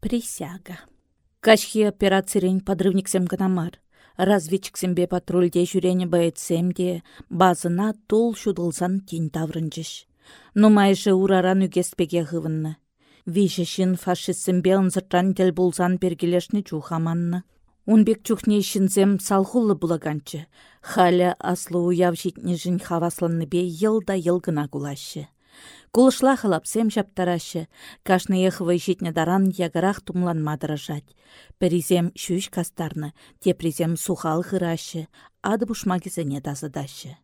Присяга. Кашхи операциялен подрывниксем гынамар. Разведчиксембе патрульде жүрені бәйтсем де, базына тол шудылзан тень таврынчыш. Нумайшы ураран үгеспеге ғывынны. Вишешін фашистсембе ынзыртан тел булзан бергелешні чухаманны. Унбек чухне шинзем салхулы булаганчы. Халя аслы уяв житнежін хавасланны бе елда елгына кулашы. Кулышла халапсем шаптарашы, кашны ехывай житне даран ягарах дырыжать. Перизем шүш кастарны, тепризем сухал хырашы, ады бушмагизене дазыдашы.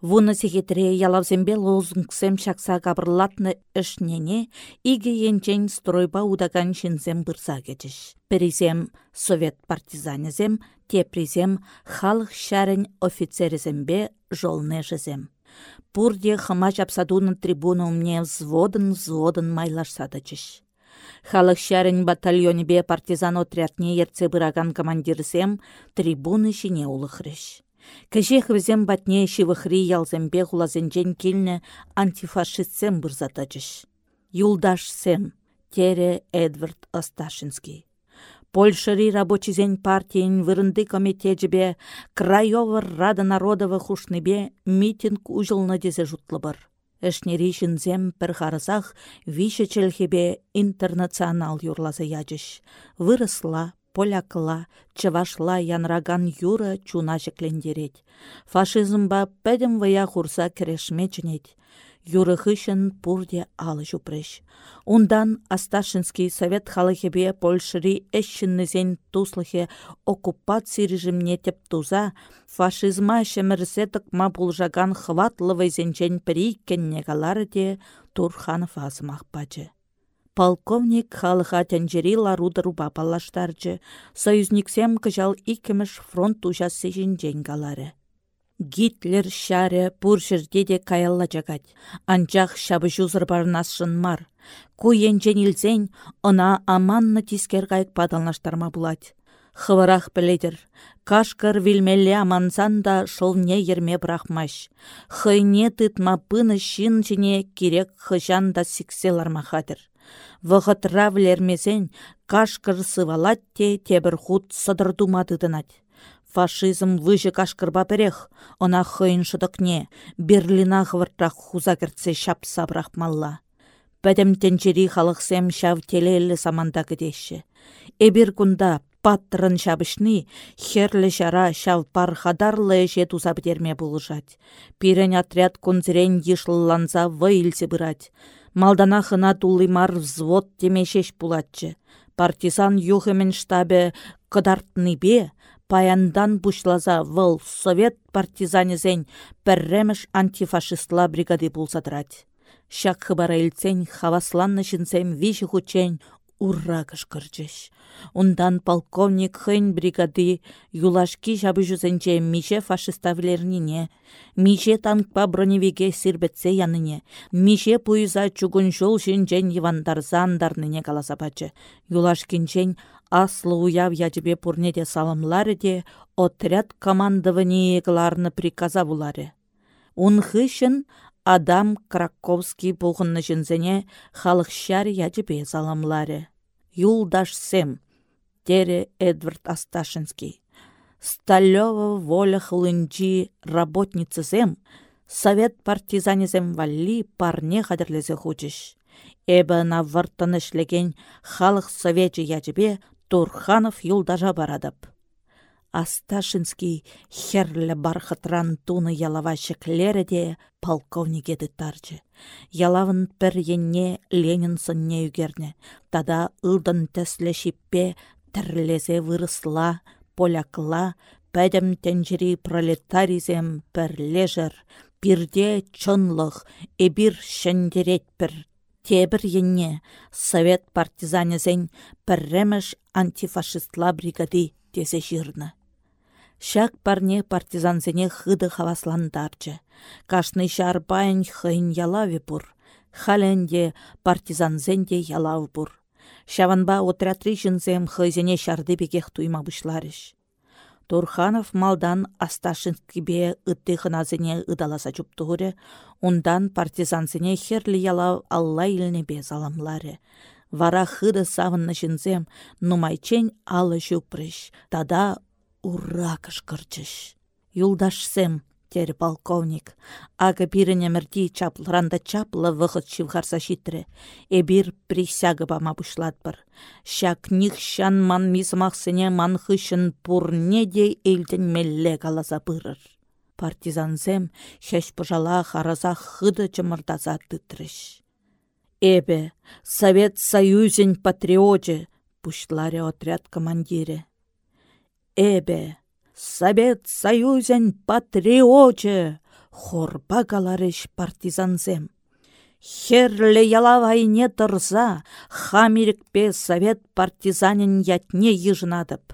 Вуны сегетре ялавзембе лозунгсем шакса кабырлатны ішнене, иге енчен стройба удаган шинзем бұрса кетіш. Перизем совет партизанезем, тепризем халық шәрін офицерізембе жолне жызем. Пурде жапсадуны трибуна умне взводын взводын майлашсадычыш. Халық шәрін бе партизан отрядне ерце бұраган командирсем трибуны жіне улықрыш. Кәжех візем батне шивықри ялзембе ғулазенжен келні антифашистсем бұрзатачыш. Юлдаш сем, тере Эдвард Осташинский. Польшари рабочийзен партиян вырынды комитетжібе Краёва Рада народова хушныбе митинг ужылны дезе жұтлыбыр. Эшнери зем пір харысах више челхебе интернационал юрлазы яджыш. Вырысла, полякла, чывашла янраган юра чуна жеклендерет. Фашизмба пәдім вая хурса керешме юрыхышын пурде алы жупрыш. Ундан Асташинский совет халыхебе Польшыри эшшіннізен туслыхе оккупация режимне теп туза, фашизма шемірсе ма пулжаган хватлы вайзенчен пірейкенне калары де Турханов азымақ бачы. Полковник халыха тәнжері ларудыру бапалаштарчы, союзниксем кыжал икіміш фронт ужасы жінжен калары. Гитлер шаре пур жерде де каялла жагать. Анчах шабы жузыр барнасшын мар. Ку енчен илзен, она аманны тискер кайык падалнаштарма булать. Хывырах біледір. Кашкар вилмелле амансан да шолне ерме брахмаш. Хыйне тытма пыны шин жіне керек хыжан да сикселарма хадыр. Вғытра влермезен кашкар сывалат те тебір худ сыдырдумадыдынать фашизм выжы кашкырба перех, она хыйын шыдықне, Берлина хвыртрақ хуза кіртсе шап сабрақ малла. Бәдім тенчері халықсем шав телелі саманда кедеші. Эбір күнда паттырын шабышны, херлі жара шав пархадарлы же туза бідерме бұлжать. Пирен отряд күнзірен ешылланса вайлсе бұрать. Малдана хына тулымар взвод темешеш пулатчы. Партизан юхымен штабе кыдартны бе, паяндан бушлаза вăл совет партизанезен пәрремеш антифашистла бригады пулсатырать. Шак хыбара илтсен хавасланны çынсем хучен урра. Ундан полковник хын бригады юлашки жабы мише фашиставлернине, мише танкпа броневике сирбетсе яныне, мише пуйза чугун жол шинчен йывандарза андарныне каласапачы. Юлашкинчен аслы уяв ячебе пурнеде салымлары де отряд командование егларны приказа булары. Унхышын адам Краковский бұғынны жінзіне халық шар ячебе салымлары. Юлдаш Сем, тере Эдвард Асташинский. Сталева воля хлынчи работницы Сем, совет партизанезем валли парне хадірлезе хучыш. Эбі на вартын ішлеген халық советчі ячебе Турханов юлдажа барадып. Асташинский херлі бархытран туны ялава шеклері де полковник еді. Ялавын пір енне Ленин сынне үгерне. Тада ылдын тәслі шиппе тірлезе вырысла, полякла, пәдім тәнжірі пролетаризем пір лежір, пирде чынлық, шендерет пір Тебір енне совет партизанезен пірреміш антифашистла бригады тесе жирны. Шак парне партизанзене хыды хавасландарчы. Кашны шарбайын хыйын ялави бұр. Халенде партизанзенде ялавы бұр. Шаванба отряд хыйзене шарды бекех туйма бұшларыш. Турханов малдан Асташинскибе ытты хыназыне ыдаласа чуптуғыры, ондан партизансыне херлі ялау алла иліне без аламлары. Вара хыды савынны жінзем, нумайчен алы жүпрыш, тада уракыш кырчыш. Юлдашсем, тері полковник. Ага биріне мірді чаплыранда чаплы вғыт шивхарса шитре. Эбир присягы бама бұшладбыр. Шак них шан ман мизмақсыне ман хышын пурне де елден мелле каласа бұрыр. Партизанзем хеш пыжала хараза хыды чымырдаза тытрыш. Эбе, Совет Союзен патриоте, пушларе отряд командире. Эбе, Совет Союзен патриоте, хорба галарыш партизанзем. Херле ялавайне тұрза, хамирікпе совет партизанин ятне ежнадып.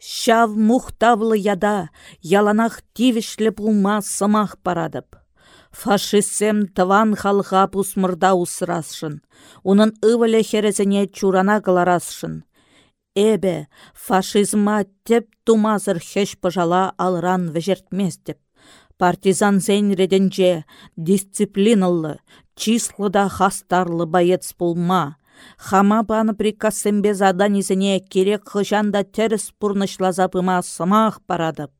Шав мухтавлы яда, яланах тивішлі пулма сымақ парадып. Фашистсем тыван халға пусмырда усырасшын. Унын ывылі херезіне чурана кыларасшын. Эбе, фашизма теп тумазыр хеш пыжала алран вежертместеп. Партизан зен реденже дисциплиналы, числыда хастарлы боец пулма. Хама баны прикассембе заданизіне керек хыжанда теріс пурнышлаза пыма сымақ парадып.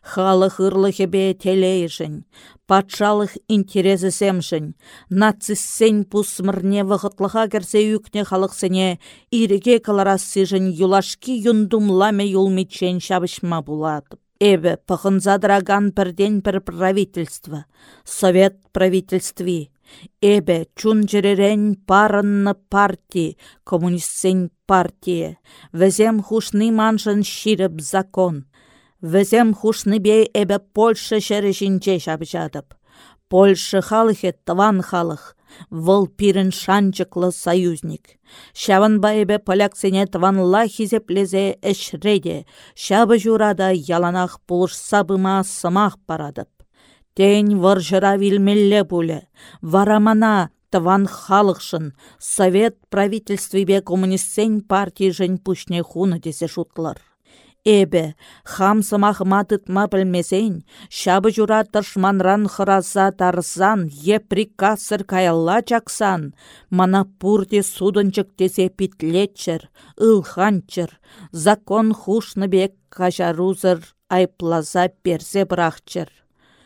Халық ырлыхебе телейжін, патшалық интересісемшін, нациссен пусмырне вғытлыға керсе үкне халықсыне иреге каларассыжын юлашки юндумламе юлмитчен шабышма буладып. Эбі пықынзадыраган бірден бір правительство, совет правительстви, Эбе чун жеререн парынны парти, коммунистсен партия, візем хушны маншын ширіп закон, Візем бе эбе Польша шәрішінче шабжадып. Польша халыхе тыван халық, выл пирін шанчықлы союзник. Шаван эбе поляксене тыванла хизеплезе әшреде, шабы журада яланақ пулыш сабыма сымақ парадып. Тень варжыра вилмелле пулі, варамана тыван халықшын, совет правительствебе коммунистсен партии жын пушне хуны десе шутлар. Эбе, хам сымахыма тытма білмесен, шабы жура тышманран хыраза тарзан, е прикасыр каялла чаксан, мана пурде судынчык тесе питлетчер, ылханчыр, закон хушны бек кажарузыр, айплаза персе брахчыр.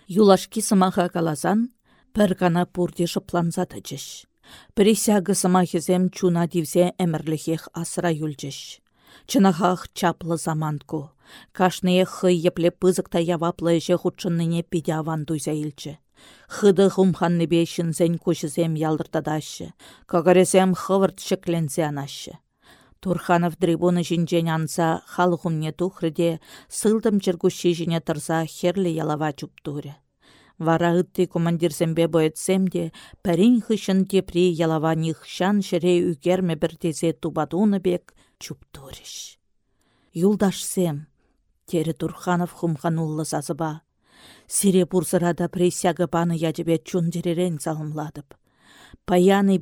Юлашки сымаха каласан, пір гана пурде шыпланса тачыш. Присягы сымахезем чуна дивзе әмірліхех асыра юлчыш. Чынахах чаплы заманку. Кашные хы епле пызыкта яваплы же худшынныне пиде аван туйса илчі. Хыды хумханны бешін зен күшізем ялдыртадашы. Кагаресем хывырт шекленсе анашы. Турханов трибуны жинжен анса халықумне тухрыде сылдым чыргуши жіне тұрса херлі ялава чуптуре. Вара ытты командирсембе боетсем де, пәрін хышын тепри ялава нихшан шыре үгерме бір тезе тубадуны бек, чуптуриш. Юлдашсем, тері Турханов хумхануллы сазыба. Сире бурзырада присяғы баны ячыбе чун жеререн салымладып. Паяны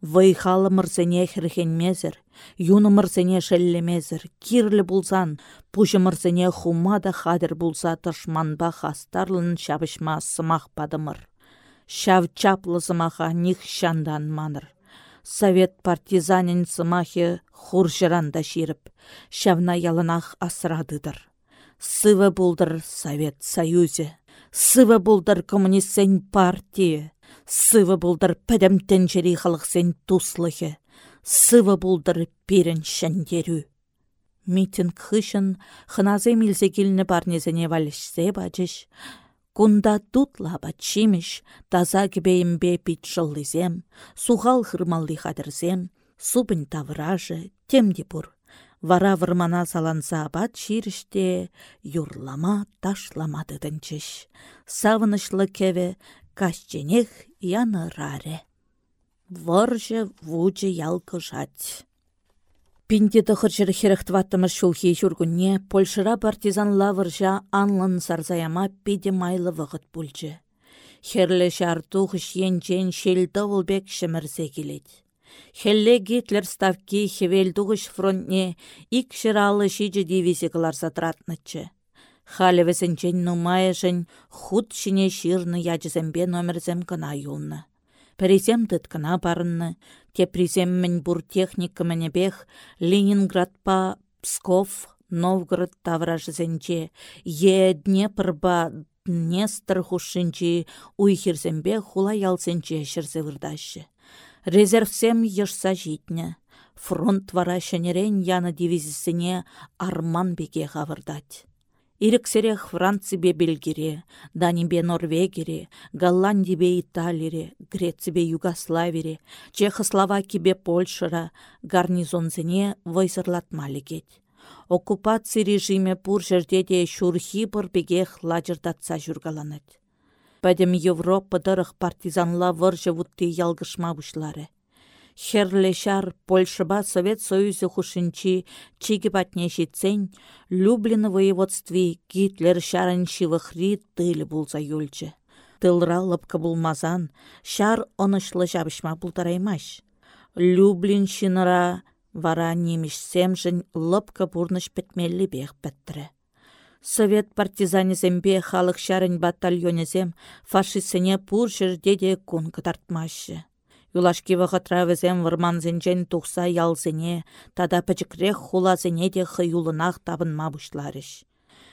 вайхалы мырзене хірхенмезір, юны мырзене шеллемезір, кирлі булзан, пұжы мырзене хумада хадыр булса тышманба хастарлын шабышма сымақ падымыр. Шав чаплы сымаха них шандан маныр совет партизанин сымахи хуржыранда ширіп, шавна ялынах асырадыдыр. Сывы булдыр Совет Союзе, сывы булдыр коммунистсен партия, сывы булдыр пәдімтен жері халықсен туслығы, сывы булдыр пирін шәндеру. Митинг хышын хыназе милзе килні барнезене валішсе бачыш, Кунда тутла бачимеш, таза кебейімбе пит жыллызем, суғал хырмалли хадырзем, субын тавраже, темде бұр. Вара вырмана саланса абат ширіште, юрлама ташламады дынчыш. Савынышлы кеве, кашченех яны раре. Варжы вучы ялкы жать. Пинде тұхырчыр херехтваттымыз шулхи жүргінне, Польшыра партизан лавыржа анлын сарзаяма пиде майлы вғыт бүлчі. Херлі шартух шенчен шелді ұлбек шымірсе келет. Хелле Гитлер ставки хевелдуғыш фронтне ик шыралы шиджі дивизия кыларса весенчен нумайышын худ шине ширны ячызембе номерзем кына юлны. Призем тыткана барынны, те призем бур бех Ленинградпа Псков, Новгород тавражызенче, е Днепрба Днестр хушинчи уйхирзембе хула ялсенче вырдашы. Резервсем ешса житне. Фронт вара шенерен яны дивизисіне арман беге ғавырдать. Ирексерех Францибе Бельгире, Данибе Норвегире, Голландибе Италире, Грецибе Югославире, Чехословакибе Польшыра гарнизонзене вайсырлатмалы кет. Оккупация режиме пур жердеде шурхи бігех лажырдатса жүргаланат. Пәдім Европа дырық партизанла выржы вутты ялгышма бұшлары. Херлешар Польшыба Совет Союзы чиги батне житсен, Люблин воеводстве Гитлер шарын шивыхри тылі булса юлчы. Тылра лыпкы булмазан, шар онышлы жабышма бултараймаш. Люблин шиныра вара немішсемжін лыпкы бурныш петмелі бех пәттірі. Совет партизанезембе халық шарын батальонезем фашистсене пур жерде де кун кытартмашы. Юлашки вахатра візем варманзенчен тухса ялзене, тада пачықрех хулазене де хыюлынақ табынма бұшларыш.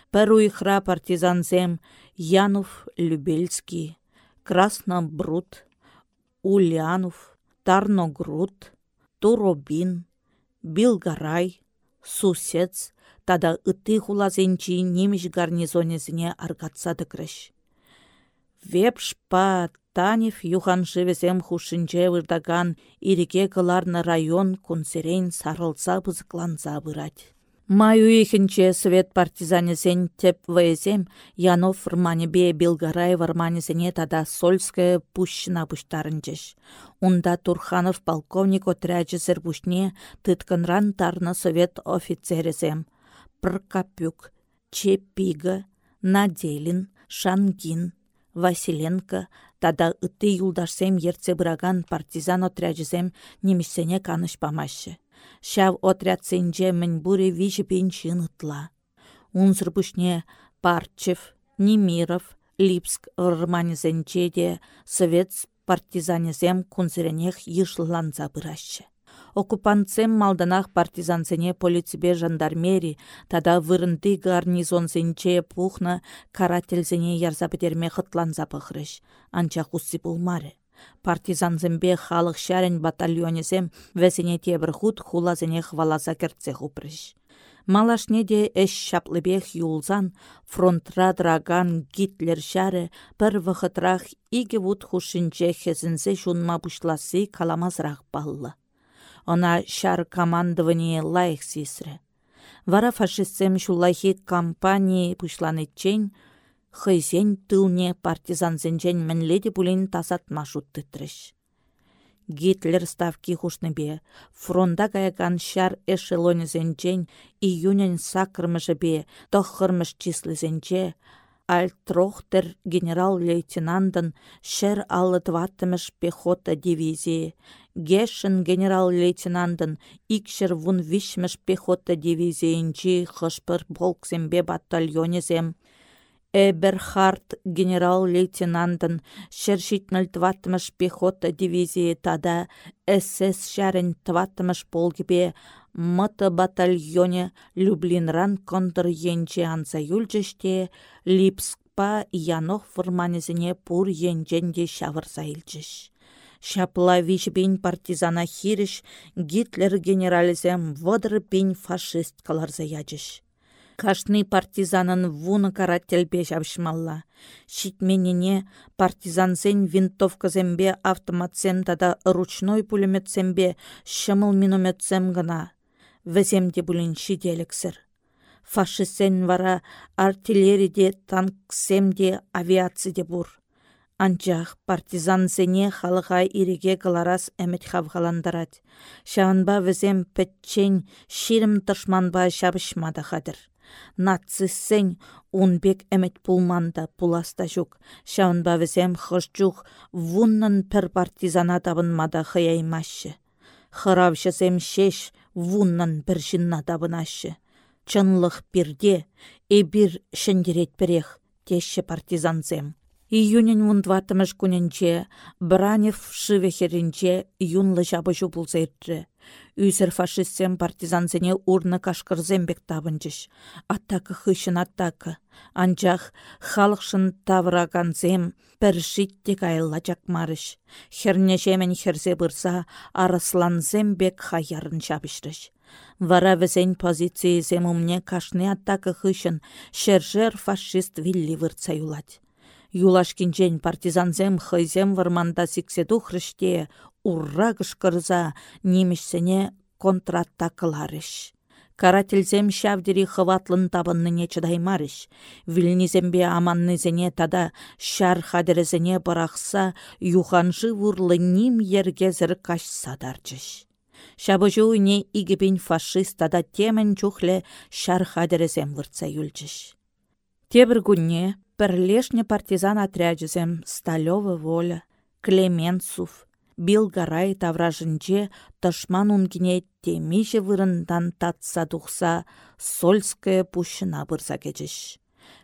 Пір уйхра партизанзем Янов Любельский, Краснобруд, Ульянов, Тарногруд, Туробин, Билгарай, Сусец, тада ыты хулазенчи немеш гарнизонезіне аргатса дыкрыш. Вепшпа Танев юхан живесем хушинче вырдаган ирике кыларны район кунсерен сарылса бызыкланса бырать. Май уйхінче совет партизанесен теп вэзем Янов бе Белгарай варманесене тада Сольская пущина пуштарынчеш. Унда Турханов полковник отряджесер пушне тытканран тарна совет офицересем. Прокопюк, Чепига, Наделин, Шангин, Василенко, тада ытты юлдашсем ерце бұраган партизан отряджызем немешсене канышпамашы. Шав отрядсенже мін бұре вижі пеншін ытла. Унзыр бұшне Парчев, Немиров, Липск ырманезенче де совет партизанезем кунзіренех ешылланса бұрашы. Оккупантсем малданах партизансене полицибе жандармери, тада вырынды гарнизонсенче пухна карательзене ярза бідерме хытланза пăхрăç, анча хусси пулмары. Партизанзембе халық шарен батальонезем вәсене тебір худ хулазене хваласа керце хупрыш. Малашне де әш шаплыбех юлзан, фронтра драган Гитлер шары бір вғытрах иге вуд хушинче хезінзе жунма бұшласы каламазрақ баллы она шар командование лайх сисрі. Вара фашистсем шулайхи кампании пушланетчен, хыйсен тылне партизанзенчен мінледе бұлін тасат машут тытрыш. Гитлер ставки хушныбе, фронда каяган шар эшелонезенчен июнен сакрмыжы бе, тохырмыш числызенче, Альтрохтер генерал-лейтенантын шер аллытваттымыш пехота дивизии, Гешін генерал-лейтенантын икшер вун вишмеш пехота дивизиинчи хышпыр полксембе батальонезем. Эберхард генерал-лейтенантын шершитніл тватмыш пехота дивизии тада СС шәрін тватмыш полгібе мыты батальоне Люблинран контр енче анса юлчеште Липскпа янох форманезіне пур енченде шавырса илчеш. Шапла вишбин партизана хириш Гитлер генерализем вăдыр пин фашист каларса ячеш. Кашны партизанын вуны карателпе çавшмалла. Щитменене партизансен винтовкасембе автоматсем тада ручной пулеметсембе шымыл минометсем гына. Вәземде бұлін шиделіксір. Фашистсен вара артиллериде, танксемде, авиациде бұр. Анчах партизансене халыға иреге кыларас әмет хавғаландарад. Шаванба візем пәтчен ширім тышманба шабышмада хадыр. Нациссен унбек әмет пулманда пуласта жүк. Шаванба візем хышчух вуннын пір партизана табынмада хыяймашы. Хыравшысем шеш вуннын бір жынна табынашы. Чынлық бірде, эбір шындерет бірек, теші партизансем. Июнен вундватымыш күнінче, Бранев шывехерінче юнлы жабы жубылза иртті. Үзір фашистсем партизанзене урны кашкырзембек табынчыш. Аттакы хышын аттакы. Анчах халықшын тавраганзем піршиттек айылла жакмарыш. Херне жемен херзе бұрса арысланзембек хаярын жабыштыш. Вара візен позициязем умне кашны аттакы хышын шержер фашист вилли вырца юлать. Юлашкинчен партизанзем хыйзем варманда сикседу хрыште урра кышкырза немешсене контратакыларыш. Карательзем шавдери хыватлын табынныне чыдаймарыш. Вильнизембе аманнызене тада шар хадерезене барақса юханжы вурлы ним ергезір каш садарчыш. Шабыжы уйне игіпін фашист тада темен чухле шар хадерезем выртса юлчыш. Тебір күнне Пірлешне партизан отряджізем Сталёва воля, Клеменцув, Билгарай тавражынче тышман унгіне темиже вырындан татса тухса Сольская пущына бұрса кечіш.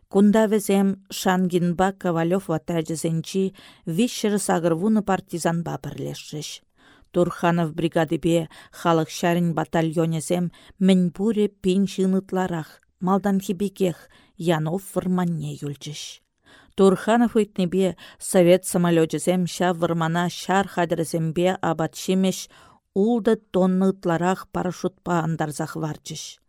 Кунда везем Шангинба Ковалев отряджізенчи вишшір сағырвуны партизанба бірлешшіш. Турханов бригадыбе халық шарин батальонезем мін буре пен малдан хибекех, Янов вырманне юлчыш. Турханов үйтнебе совет самолетчесем ша вырмана шар хадірзембе абатшимеш улды тонны ытларах парашютпа андарзах варчыш.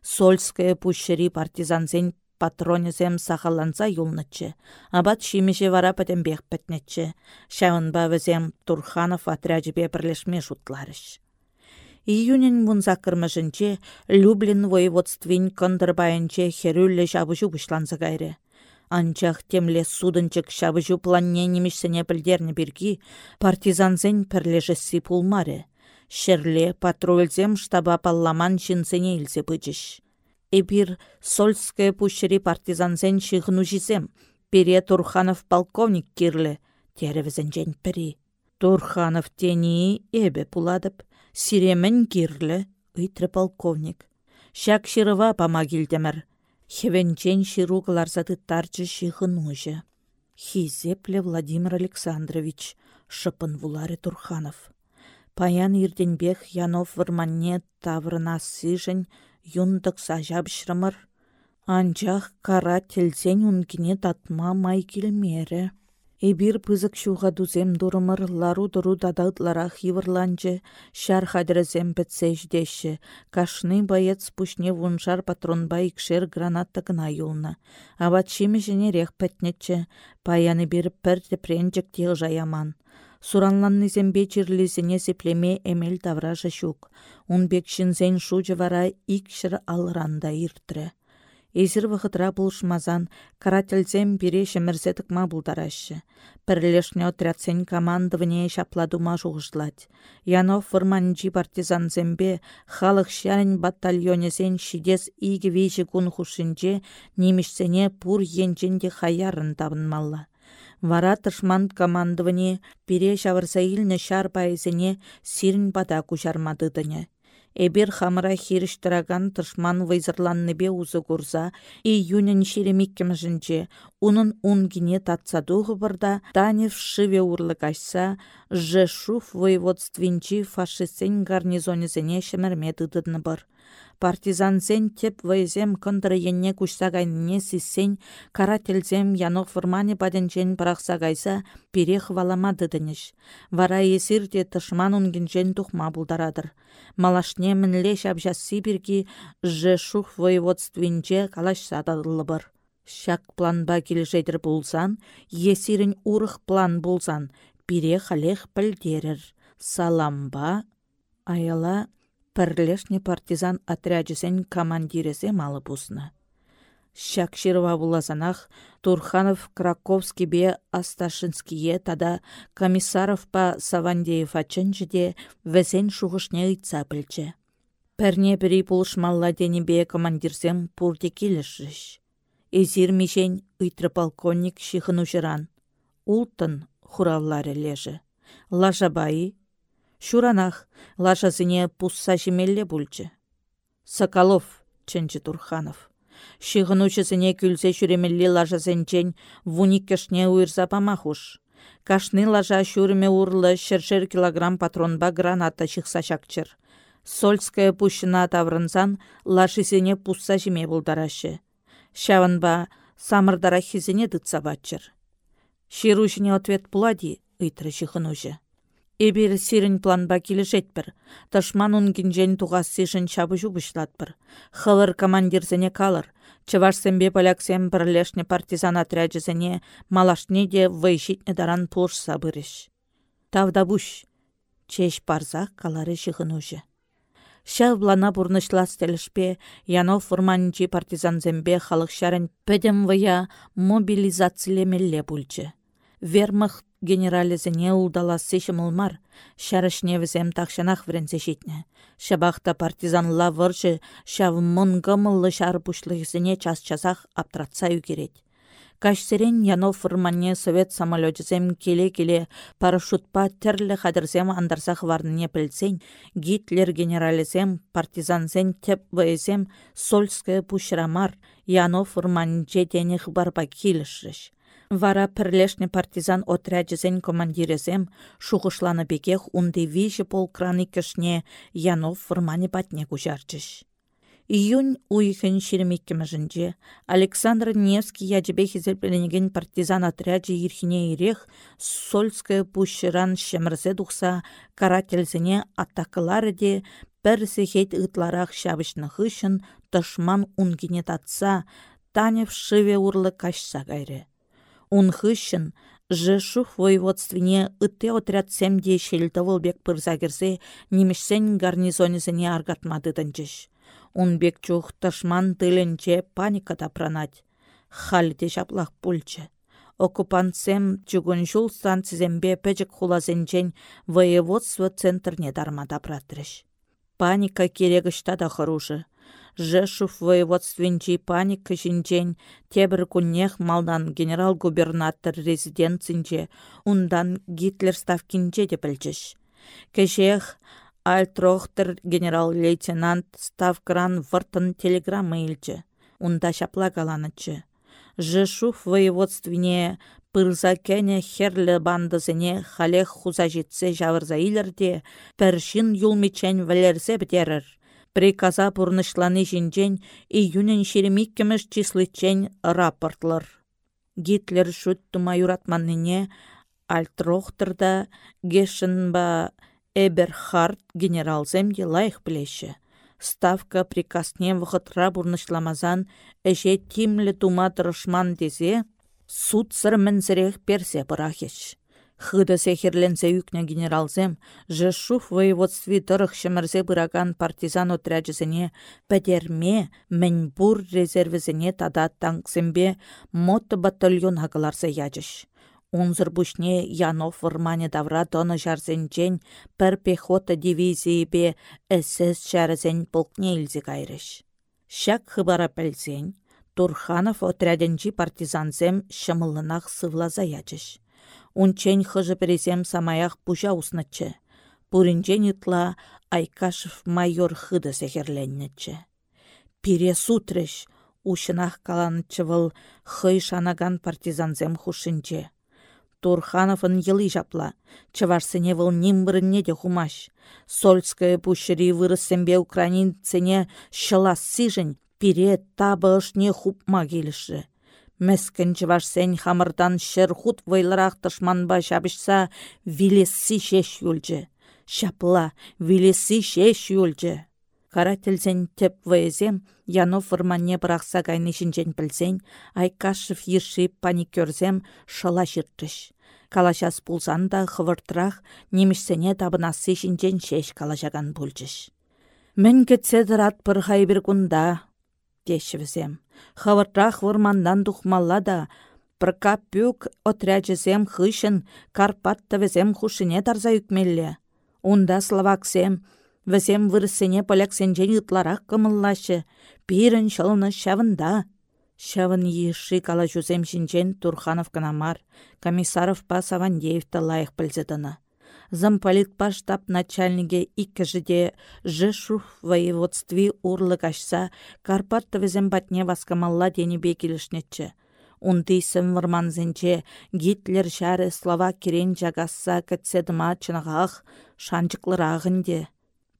Сольская пущери партизанзен патронезем сахаланса юлнычы. Абат шимеше вара пәтембех пәтнетчі. Шауынба візем Турханов отряджібе бірлешме шутларыш. Июнен вунса кірмішінче Люблин воеводствин кондырбайынче херюлле жабыжу бұшланса кайры. Анчах темле судынчык шабыжу планне немешсене білдерні біргі партизанзен пірлежесі пулмары. Шерле патрульзем штаба палламан жінсене илсе бычыш. Эбир Сольская пущери партизанзен шығыну жізем. Пере Турханов полковник кирлі, теревізен жән пірі. Турханов тени эбе пуладып, Сиремен кирлі, ыйтры полковник. Шак шырыва пама килдемір. Хевенчен шыру кыларсаты тарчы шихын ужы. Хизепле Владимир Александрович, шыпын вулары Турханов. Паян ирденбех Янов вырманне таврына сыжын юндық сажап шрымыр. Анчах кара телсен ункине татма май келмері. Эбир пызык шуға дузем лару дұру дадаутлара хивырланчы, шар хадрезем петсеждеші, кашны боец пушне вуншар патронба икшер гранатта гына юлна. Абат шимі рех пәтнетчі, паяны тепренчік тел жаяман. Суранланны зембе чирлізіне сеплеме эмел тавража шук. Ун бек шинзен шучы вара икшір алранда иртрі. Эзір вғытра бұлшмазан, карательзем бире шемірзетік ма бұлдарашы. Пірлешне отрядсен командывыне шапладума жуғышлать. Янов вырманчи партизанзембе халық шарин батальонезен шидес игі вейші күн хушинче немішсене енченде хаярын табынмалла. Вара тышман командывыне пире шавырса илні шар пайызыне сирін бада кушармадыдыне. Эбир хамыра хиріштіраган тышман вайзырланныбе узы курса, июнен шеремиккемжінче, унын унгине татсадуғы бірда, Танев шыве урлы Жешуф воеводствинчи фашистсен гарнизонезене шемерме дыдыдны бір. Партизансен теп вайзем кындыры енне кушсагайне сисен, карательзем янок фырмане паденчен парақса гайса, перех валамадыдыныш. Вара есірде тышман унгенчен тухма булдарадыр. Малашне мінле шабжасы бірге Жешух воеводствинче калаш сададылы Шак планба келешедір болсан, есірін урых план болсан, пире халех пілдерір. Саламба, аяла пірлешне партизан отряджесен командирезе малы бұсны. Шакширова булазанах Турханов Краковский бе Асташинские тада комиссаров па Савандеев ачынжыде вәзен шуғышне ұйтса білчі. Пәрне бірі бұлышмалла бе командирсем пурде келішіш. Эзир мишен ұйтры полковник шихын. Ултын хуравлары лежі. Лажабайы, шуранах лажазыне пусса жемелле бульчы. Соколов, чынчы Турханов. Шиғынучысыне күлсе шүремелі лажасенчен вуник кешне уйрса памахуш. Кашны лажа шүреме урлы шершер килограмм патронба граната шықса шакчыр. Сольская пущына таврынсан лашисене пусса жеме булдарашы. Шаванба самырдара хизене дытса батчыр. Ширушіне ответ пулади, ыйтры шихынужы. Эбір сирін планба келішетпір. Ташман унгінжен туғас сишін чабы жубышлатпір. Хылыр командирзіне калыр. Чывашсембе поляксем бірлешне партизан отряджызіне малашне де вайшитне даран пулш сабырыш. Тавда буш. Чеш парзақ калары жығынужы. Шав блана бурнышлас телешпе, Янов форманчи партизанзембе халық шарын вая мобилизациялемелле бульчы. Вермахт генерализіне улдаласы шымылмар, шарышне візем тақшанақ врензе жетіне. Шабақта партизанла выржы шав мұнгымылы шар бұшлығызіне час-часақ аптыратса үгерет. Кашсерен Янов фырманне совет самолетізем келе-келе парашютпа тірлі қадырзем андарсақ варныне пілсен, Гитлер генерализем, партизанзен теп вайзем Сольская пушрамар, Янов фырманне денег барба келішіш. Вара пірлешне партизан отряджезен командирезем шуғышланы бекех унды вижі полкраны кішне Янов фырмане батне кужарчыш. Июнь уйхын шеремеккемежінде Александр Невский ядебе хизелпеленеген партизан отряджы ирхине ирех Сольская пущыран шемірзе дұқса карательзіне атакылары де бір хет ытларақ шабышны хышын тышман унгене татса, Танев шыве урлы кашса гайры. Унхыщын Жешух воеводствине ытте отряд семде шелтовыл бек пырзагерсе немешсен гарнизонезіне аргатмады дынчыш. Унбек чух ташман тыленче паникада пранать. Халде жаплах пульчы. Оккупантсем чугун жул станцизембе пәжік хулазенчен воеводство центрне дармада пратрыш. Паника керегішта да хыружы. Жешув воеводственчи паника жинчен тебір күннех малдан генерал-губернатор резиденцинче ундан Гитлер ставкинче де білчіш. Кешех Альтрохтер генерал-лейтенант Ставкран выртын телеграмма илчі. Унда шапла каланычы. Жешув воеводствине пырза херлі бандызыне халех хуза жетсе жавырза илерде, пәршін юлмичен вәлерзе бідерір. Приказа пурнышланы жинчен июнен шеремиккемеш числычен рапортлар. Гитлер шуттыма юратманныне Альтрохтырда Гешенба Эберхард генералземде лайық білеші. Ставка приказне вғытра бұрнышламазан әже тимлі тума тұрышман дезе, суд сыр мінзірек персе бұрахеш. Хыда сехерленсе юкне генералзем, Жешув воеводстви тұрық шымырзе бұраган партизан отряджызіне пәдерме Мәнбур резервізіне тада танксембе мото батальон хағыларса яджыш. Унзыр бушне Янов вырмане давра доны жарзенчен пір пехота дивизии бе СС чарызен полкне илзе кайрыш. Шак хыбара Турханов отряденчи партизанзем шымылынақ сывлаза ячыш. Унчен хыжы пересем самаях пужа уснычче. Пуринчен ытла Айкашев майор хыды сехерленнечче. Пире сутрыш, ушынах каланыччы вăл хый шанаган партизанзем хушинче. Турхановын йыли жапла, чывашсене вăл нимбрынне де хумаш. Сольская пущери вырыссембе украинцене шыла сижень, пире табы ышне хупма келіші. Мәскін сен хамырдан шыр худ вайлырақ тышманба шабышса вилесси шеш юлжы. Шапла, вилесси шеш юлжы. Кара тілсен теп вайзем, Янов вырманне бірақса кайнышынчен пілсен, Айкашев ерші паникерзем шала жыртыш. Калашас пулсан да хывыртырақ немішсене табынасы шинчен шеш калашаган пульчыш. Мен кетсе дырат бір хайбір күнда, дешівізем. Хавыртрах вырмандан тухмалла да, Прокап пюк отряджесем хышын, Карпатта везем хушине тарза үкмелле. Унда словаксем, візем вырысыне поляксенжен ытларақ кымыллашы, пирін шылыны шавында. Шавын еші кала жүзем шинчен Турханов канамар, комиссаров па Савандеевті лайық білзедіні. Замполитпа штаб начальнике иккіжіде Жешуф воеводстви урлы кашса Карпат тывізем батне васкамалла. Унды сымвырманзенче Гитлер шары слова керен жагасса кәтседіма чынағақ шанчықлырағынде.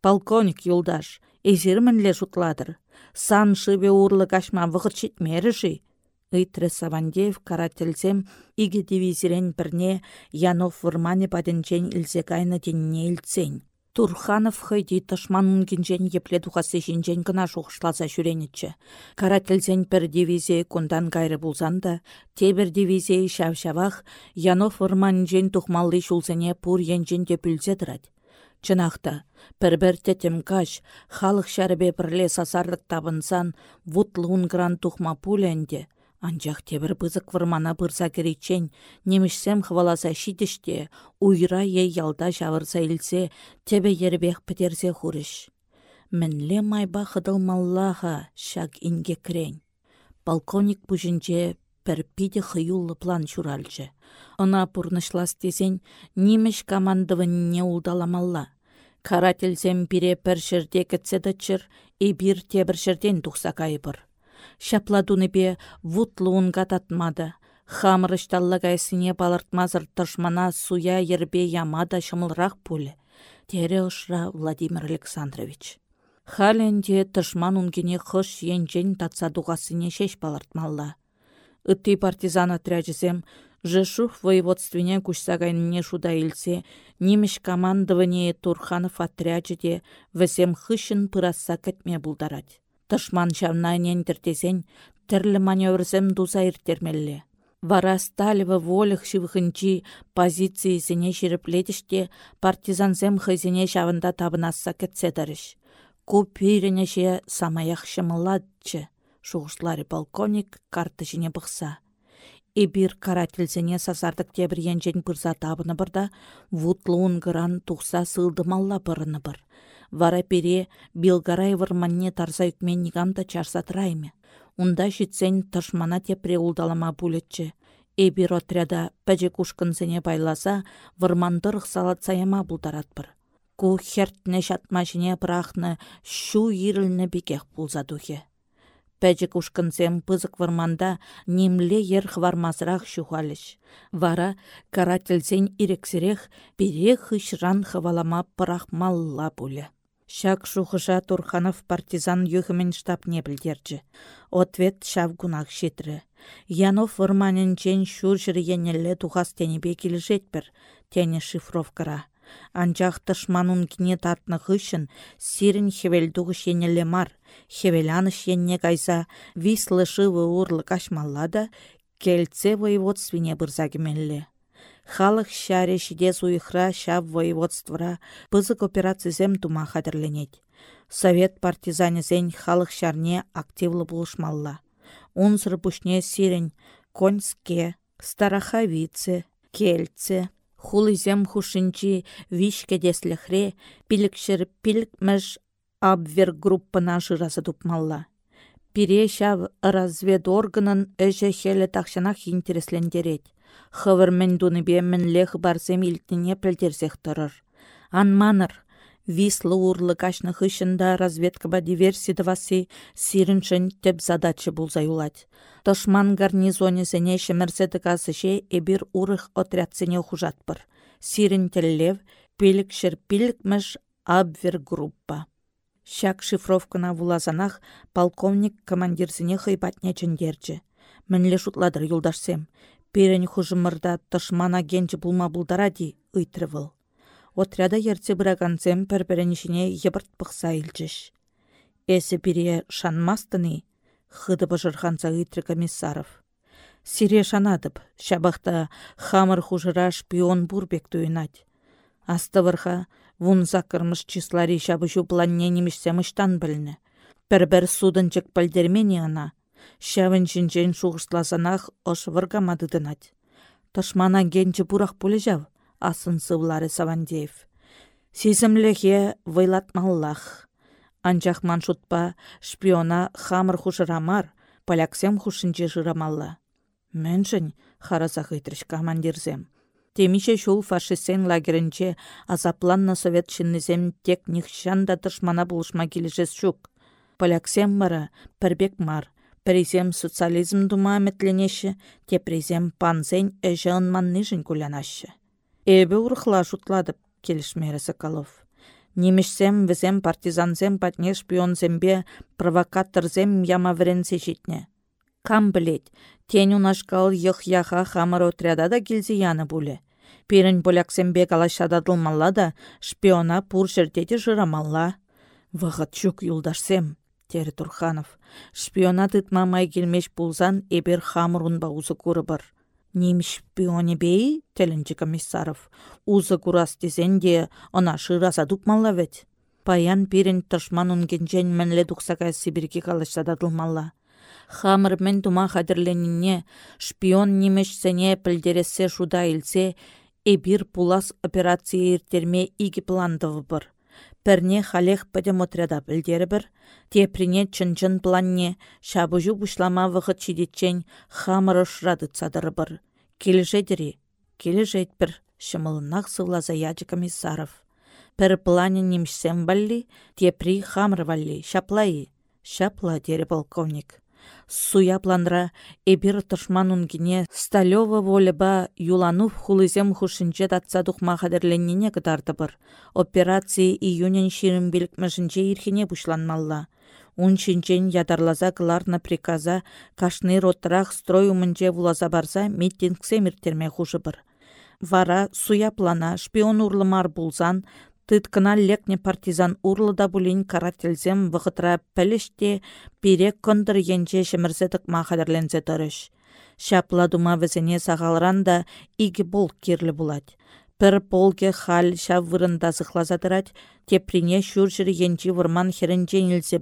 Полковник юлдаш, эзірмінле жұтладыр. Сан шыбе урлы кашма вғырчет жи. Ыйтры Савандеев карательсем иге дивизирен бірне Янов вырмане паденчен илсе кайны деніне илтсен. Турханов хыйди тышман гинжен епле тухасы жинжен гына шуғышласа жүренетчі. Карательсен бір дивизия кундан кайры булсан да, тебір дивизия шав-шавах Янов вырманжен тухмалли шулсене пур енжен де бүлзе дырад. Чынақта, бір-бір тетем каш, халық шәрбе бірле сасарлық табынсан, вутлуын гран тухма пуленде, Анчах тебір бызык вырмана бұрса керечен, немішсем хваласа шидіште, уйра ей ялда жавырса илсе, тебе ербех пітерсе хурыш. Мінле майба хыдылмаллаға шак инге крен. Полковник бұжынче пір пиде хыюлы план шуральчы. Она пурнышлас десен, неміш командывынне улдаламалла. Карательсем пире пір шерде кітсе и бир тебір шерден тухса кайбыр шапладунепе вутлуын кататмады. Хамрышталла кайсыне балыртмазыр тышмана суя ербе ямада шымылрақ пулі. Тере ұшра Владимир Александрович. Халенде тышман унгене хыш енжен татса дуғасыне шеш балыртмалла. Үтті партизан отряджізем Жешув воеводствене кушсагайныне шуда илсе, немеш командование Турханов отряджеде візем хышын пырасса кәтме бұлдарад. Тышман çавнайнен тіртесен тірлі маневрсем дуза ирттермелле. Вара Сталева волых шивхынчи позициясене ширеплетіште партизансем хызене çавында табынасса. Куп пиренеше самаях шымыладчы, шуғышлары полковник карты жіне бұқса. Эбир карательсене сазардық тебір енжен пырза табыны бірда, вутлуын гыран тұқса сылдымалла бұрыны бір вара пере билгарай вырманне тарса үкмен нигамда чарсатрайме. Унда житсен тышмана тепре улдалама пулетче. Эбир отряда пәже байласа, вырмандырық салатсаяма бұлдаратпыр. Ку хертне шатмашыне прахны шу ирілні бекех пулза духе. Пәжі кушкынсем пызык вырманда немле ер хвармазырақ шухалыш. Вара карательсен ирексірех пере хышран хвалама малла. Шак шухыша Турханов партизан юхымен штабне білдерчі. Ответ шав гунах шетрі. Янов чен шуршыр енелле тухас тенебе келішетпір, тене шифровкара. Анчах тышманун кіне татны хышын, сирін хевелдуғыш енелле мар, хевеляныш енне кайса, вислы шывы урлы кашмаллада, кельце воеводствине бұрзагіменлі. Халық шаре шиде суйхра шав воеводствора пызык операцизем тума хадерленет. Совет партизанезен халық шарне активлы булышмалла. Унзыр пушне сирен Коньске, Стараховице, Кельце, хулызем хушинчи вишке деслехре, пилікшір пилікміш абвер группына жырасы тупмалла. Пире шав разведорганын өжі хелі тақшанақ интереслендерет хывыр мен бе мінлех барсем илтіне пілтерсех тұрыр. Анманыр, вислы урлы кашны хышында разведкаба диверсидывасы сиріншін теп задачы бұлзай улать. Тышман гарнизоне сене шемірседі касыше эбір урых отрядсене хужатпыр. Сирін теллев, пилік шыр пилікміш абвер группа. Шак шифровкана вулазанах полковник командирсене хыйпатне чендерчі. Мінле шутладыр юлдашсем. Перен хужымырда тышмана генчі бұлма бұлдаради ұйтрывыл. Отряда ерце бірагансем пір-бірінішіне ебірт бұқса илчіш. Эсі бире шанмастыны, хыды бұжырханса ұйтры комиссаров. Сире шанадып, шабақта хамыр хужыра шпион бурбек туйнать. Астывырха вун закырмыш числари шабы планне немішсем ыштан біліні. Пір-бір судынчык пілдермені ана, Шәвін жінжен шуғышласанақ ош выргамадыдынат. Тышмана генчі бұрақ пулі жав, асын сывлары Савандеев. Сезімліге вайлатмаллах. Анчах маншутпа шпиона хамыр хушырамар, поляксем хушынче жырамалла. Мэншін харазақ итріш командирзем. Темише шул фашистсен лагерінче азапланна совет шиннізем тек нихшан да тышмана булышма келешес шук. Поляксем мара, пірбек мар, Призем социализм дума те тепризем панзен әжі ынман кулянаща. Эбі урықла жұтладып, келішмері Соколов. Немешсем візем партизанзем патне шпионзембе провокаторзем яма. Кам білет, тен унашкал йық яха хамыр отряда да келзе яны бұлі. Перін поляксембе калашададылмалла да шпиона пур жердеде жырамалла. Вағыт жүк юлдашсем тері Турханов. Шпионат ытмамай келмеш пулзан эбер хамырунба узы бар. Неміш шпионе бей, телінчі комиссаров. Узы курас дезенде, она шыраса дукмалла ведь. Паян пирен тышман унгенжен мәнле дұқсаға Сибирге дадылмалла. Хамыр мен тума хадірленіне шпион немеш сене пілдересе шуда илсе, эбир пулас операция иртерме игі пландывы бір. Пәрне халех пәдем отряда бір, теприне чын-чын планне, шабыжу бұшлама вғыт чидетчен хамыры шрады цадыры бір. Кележедері, кележет бір, шымылынақ комиссаров. Пір плане балли, тепри хамыр валли, шаплайы, шапла дері полковник. Суя планра эбир тышман унгине сталёва волеба юланув хулызем хушинче татса тухма хадерленнене кытардыбыр. Операции июнен ширин билікмішінче ирхине бушланмалла. Уншинчен ядарлаза кыларна приказа кашны ротрах строй умынче вулаза барса митингсе миртерме хушыбыр. Вара суя плана шпион урлымар булзан Тыткына лекне партизан урлыда булин карательзем вғытра пәліште пирек кондыр енче шемірзетік махадерлензе тұрыш. Шапла дума візіне сағалран да игі бол керлі булать. Пір полге хал шав вырында зықлазадырать, теприне шүршір енчі вырман херінче нілсе.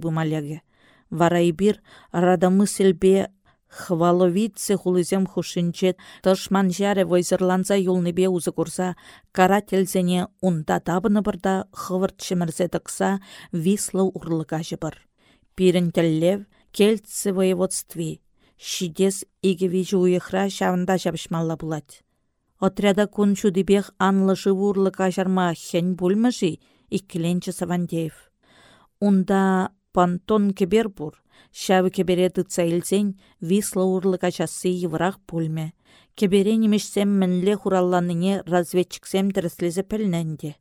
Варай бір радамы сілбе Хваловице хулызем хушинчет, тышман жәре войзырланса юлныбе узы курса, карательзене унда табыны бірда хывырт шымірзе тықса, вислы урлыға жыбыр. Пирін тіллев, кельтсі воеводстви, шидес игевичі уйықра шавында жабышмалла булать. Отряда кун анлы живурлыға жарма хен бульмыжи, иккіленчі Савандеев. Унда пантон кебер бур, Шавы кебере илсен, висла урлы качасы еврақ пульме. Кебере немешсем мінле хуралланыне разведчиксем тіріслезе пілненде.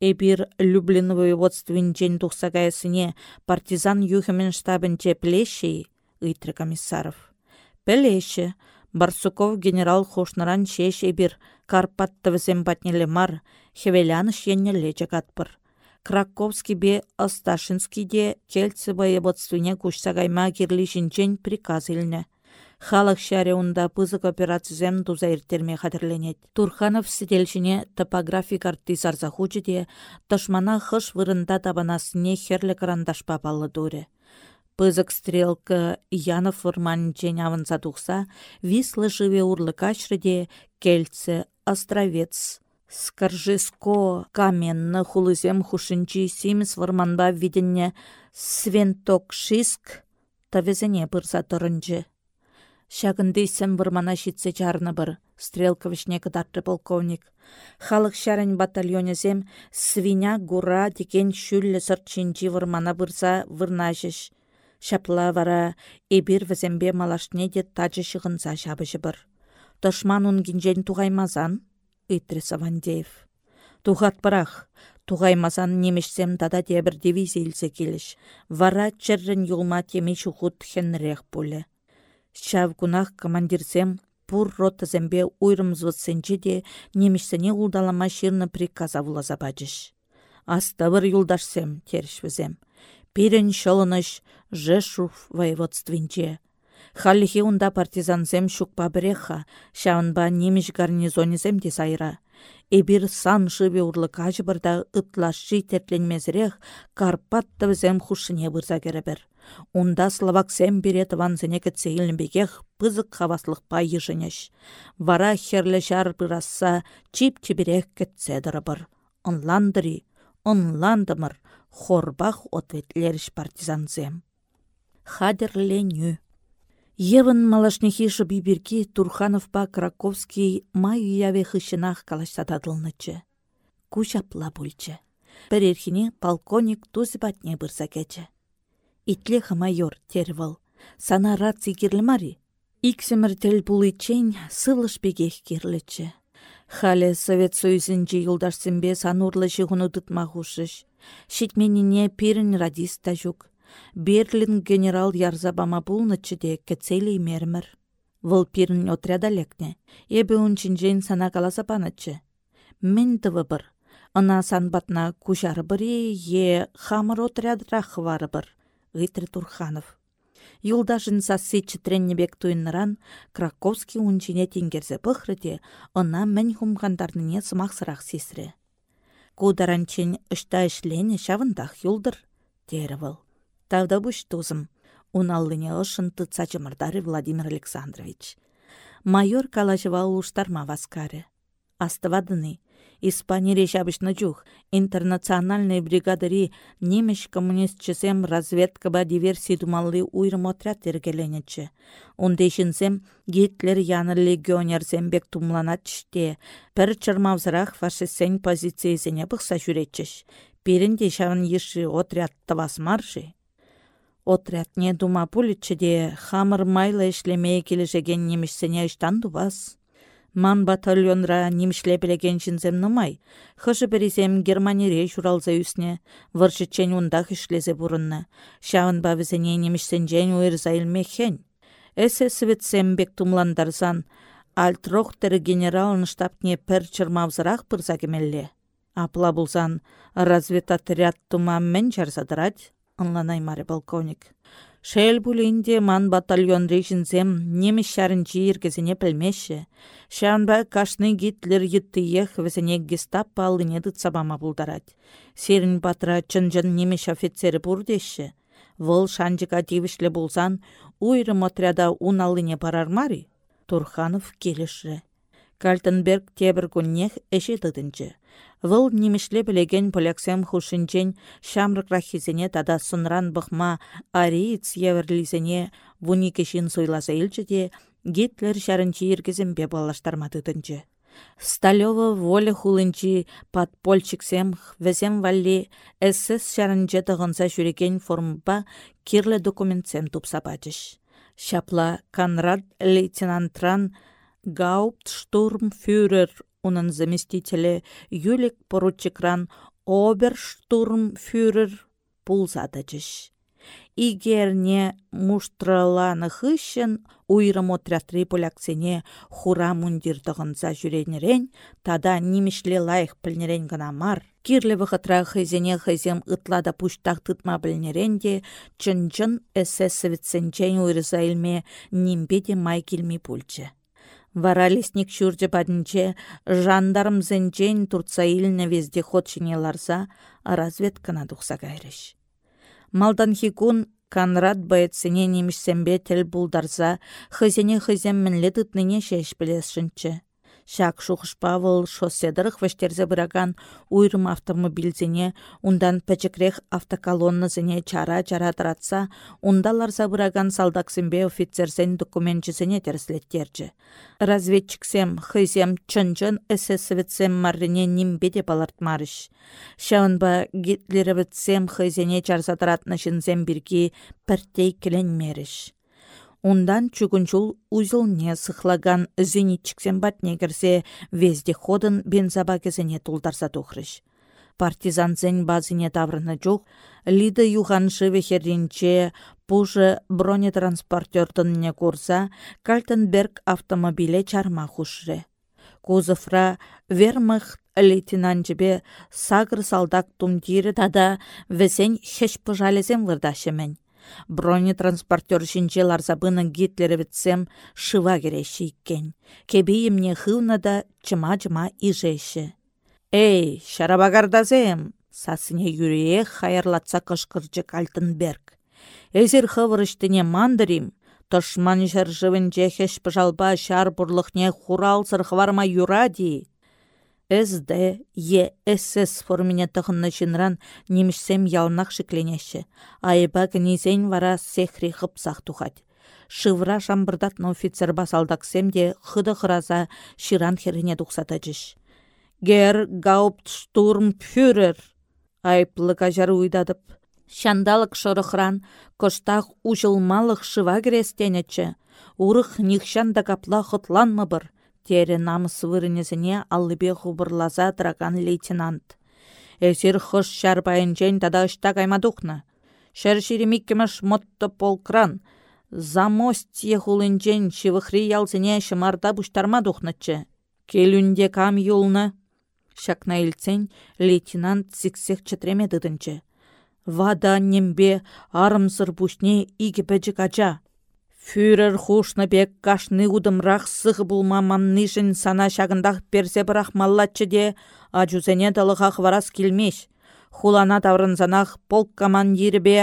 Эбир Люблин воеводствинчен тухсагайсыне партизан юхемен штабынче плеші, ыйтры комиссаров. Пелеші, Барсуков генерал хошнаран шеш эбир Карпатты візем батнелі мар, хевеляныш еннеле жагатпыр. Краковский бе Осташинский де кельцы воеводствіне кушсагайма кирлі жінчен приказ илне. Халық шаре унда пызык операциязем туза иртерме хатырленет. Турханов сиделшіне топографик артизарза хучы де, ташмана хыш вырында табанасыне херлі карандаш папалы дуре. Пызык стрелка Янов вырманчен авынса тухса, вислы живе урлы кашры де, кельцы, островец, Скаржиско каменны хулызем хушинчи симс варманба виденне свенток шиск тавезене бұрса тұрынжы. Шагынды сен вармана шитсе чарны бір, стрелка кыдатты полковник. Халық шарын батальонезем свиня гура деген шүллі сыртчинчи вармана бұрса вырнажыш. Шапла вара эбир візембе малашне де тажы шығынса шабыжы бір. Тышман унгинжен туғаймазан, ыйтрре Савандеев. Тухат парах, туғаймасан немешсем дада дебір дивизия илсе келіш. Вара чыррын юлма теме шухут хенрех пуле. Шав кунах командирсем пур ротазембе уйрымзвытсенче де немешсене улдалама ширны приказа вулаза бачыш. Астабыр юлдашсем терішвізем. Пирен шылыныш Жешув воеводствинче. Халлихи унда партизансем шукпа біреха, шаунба неміш гарнизонезем де сайра. Эбир сан шыбе урлы кажбырда ытлашши тертленмезірех Карпатты візем хушыне бұрза керебір. Унда словаксем берет ванзене кетсе бекех пызык хаваслық пай еженеш. Вара херлі жар бұрасса чип чиберех кетсе дырыбыр. Онландыри, онландымыр, хорбах ответлеріш партизанзем. Хадерленю. Евын малашнехишы бибирки Турхановпа Краковский май уяве хышынах калаштатадылнычы. Кушапла бульчы. Бір ерхіне полковник тузы батне бұрса кәчі. Итлеха майор тервал. Сана рад мари. Иксемір тел бұлычен сылыш бегех керлічі. Хале Совет Союзінче юлдашсембе санурлы жығыны тұтмағушыш. Шитменіне пирін радиста. Берлин генерал ярзабама пулнычче де кецелей мермір. Вăл пирн отряда лекне. Эбе унчинчен сана каласа панычче. Мен тывы бір. Ына санбатна біре, е хамыр отрядрах вары бір. Гытры Турханов. Юлдашын сасы читреннебек туйныран Краковский унчине тенгерзе пăхрыте, ына мӹнь хумгандарныне сымахсырақ сесре. Кударанчен ышта ишлене шавындах юлдыр, тері Тавда бұш тузым. Уналлыне ышын тытса чымырдары Владимир Александрович. Майор калашыва улуштарма васкары. Астывадыны. Испания решабышны жух. Интернациональный бригадари немеш коммунистчесем разведкаба диверсий думаллы уйрым отряд ергеленечі. Ондешінсем Гитлер яны легионерсем бек тумланатчте. Пір чырмавзырақ фашистсен позициясене бұқса жүретчіш. Перінде шавын еші отряд тавасмарши. Отрядне дума де хамыр майлы ішлемей келешеген немішсене іштан дубас. Ман батальонра немішле білеген жінзем нумай. Хыжы березем Германире журалза үсне, выршычен ундах ішлезе бұрынны. Шауын бавізене немішсенжен уйрза илмехен. Эсе светсем бек тумландарзан, альтрохтері генералын штабне пір чырмавзырақ пырза кемелле. Апла бұлзан, разведотряд тума мен ынланай маре полковник. Шел булинде ман батальон рейшінзем неміс шарынчы ергезіне пілмеші. Шанба кашны гитлер еттіех візіне гестапо алыне сабама бұлдарад. Серін батра чынжын немеш офицері бұрдеші. Вұл шанжыға девішлі болсан, уйрым отряда уналыне парармари. Турханов келіші. Кальтенберг тебір күннех әші дыдынчы. Вăл нимешле білеген поляксем хушинчен çамрăк рахисене тада сынран бұқма ариец еверлисене вуни кешин сойласа те Гитлер çарынчи иркесемпе баллаштарматытынчы. Сталёва воля хулынчи подпольчиксем весем валли СС çарынче тăғынса çүрекен формпа кирле документсем тупсапачыш. Шапла Конрад лейтенантран Гауптштурмфюрер унын заместителі Юлик поручикран оберштурмфюрер пулзадачыш. Игерне муштраланы хыщен уйрым отрядри поляксене хура мундирдығынса жүренерен, тада нимешле лайық пілнерен гына мар. Кирлі вғытра хызене хызем ытлада пуштақ тытма білнерен де, чын-чын эсэс советсенчен уйрыза илме нимбеде май келмей пульчы. Вара лесник шүрде падінче жандарм зенчен турца иліне везде ходшыне ларса, разведкана тухса кайрыш. Малдан хикун Канрад бәйтсене немішсембе тіл бұлдарса, хызене хызем мінлі тытныне шеш білесшінші. Шак шухышпавыл шосседырых вештерзе бұраган уйрым автомобильзене, ундан пәчекрех автоколоннызене чара-чара тұратса, ундаларса бұраган салдаксембе офицерсен документчісене терслеттерчі. Разведчиксем, хызем, чын-чын эсэсовецем маррине нимбеде балартмарыш. Шаунба гитлеровецем хызене чарсатыратны жынзем бірге піртей меріш. Ундан чүгінчул узылне сыхлаган зенитчиксен батне кірсе ходын бензаба кезене тулдарса тухрыш. Партизанзен базине таврыны жух, лиді юғаншы вехерінче пужы бронетранспортердынне курса Кальтенберг автомобиле чарма хушры. Кузовра вермах лейтенантчебе сагыр салдак тумтирі тада весен хеш пыжалезем вырдашымен. Бронетранспортер шинче ларзабыны гитлеровецем шыва кереші иккен. Кебейімне хывна да чыма-чыма ижеші. Эй, шарабагардазем! Сасыне юрие хайырлатса кышкырчы Кальтенберг. Эзер хывырыштыне мандырим, Тошман жыржывын жехеш пыжалба шар бурлықне хурал сырхварма юради. СД, ЕСС формине тұхынны жынран немішсем ялнақ шікленеші. Айба кінезен вара сехри хыпсақ тухать. Шывра шамбырдатны офицер басалдаксем де хыды хыраза ширан херіне дұқсатачыш. Гер гауптштурмфюрер айыплы кажар уйдадып. Шандалық шырықран кыштақ ұжылмалық шыва керестенечі. Урых нихшан да капла хытланмы бір. Тере намыс вырынезіне аллыбе хубырлаза драган лейтенант. Эсир хыш шарбайынчен тада ышта каймадухна. Шәр ширемиккемеш мотты полкран. Замостье хулынчен шивыхри ялзіне шымарда бұштарма духнычы. Келүнде кам юлны. Шакна илцен лейтенант сиксех чытреме дыдынчы. Вада нембе арымсыр бушне игі бәжі кача. Фюрер хушны бек кашны удымрақ сығы бұлма маннышын сана шагындақ персе бірақ маллатчы де, ажузене далығақ варас келмеш. Хулана таврынзанақ полк командирі бе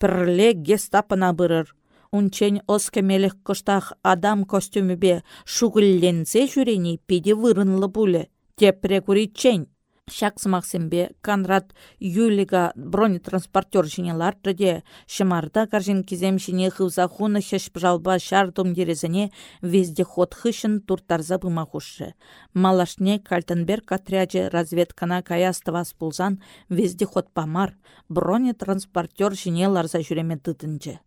пірле гестапына бұрыр. Унчен оскемелік кыштақ адам костюмі бе шугылленсе жүрені педе вырынлы бұлі. Тепре күритчен. Шаксымақсембе Конрад Юлига бронетранспортер жинелар де шымарда каржин кизем жине хывза хуны шеш жалба шардым дерезіне вездеход хышын туртарза бұма хушы. Малашне Кальтенберг отряджы разведкана каястывас везде вездеход памар бронетранспортер жине ларза жүреме дыдынчы.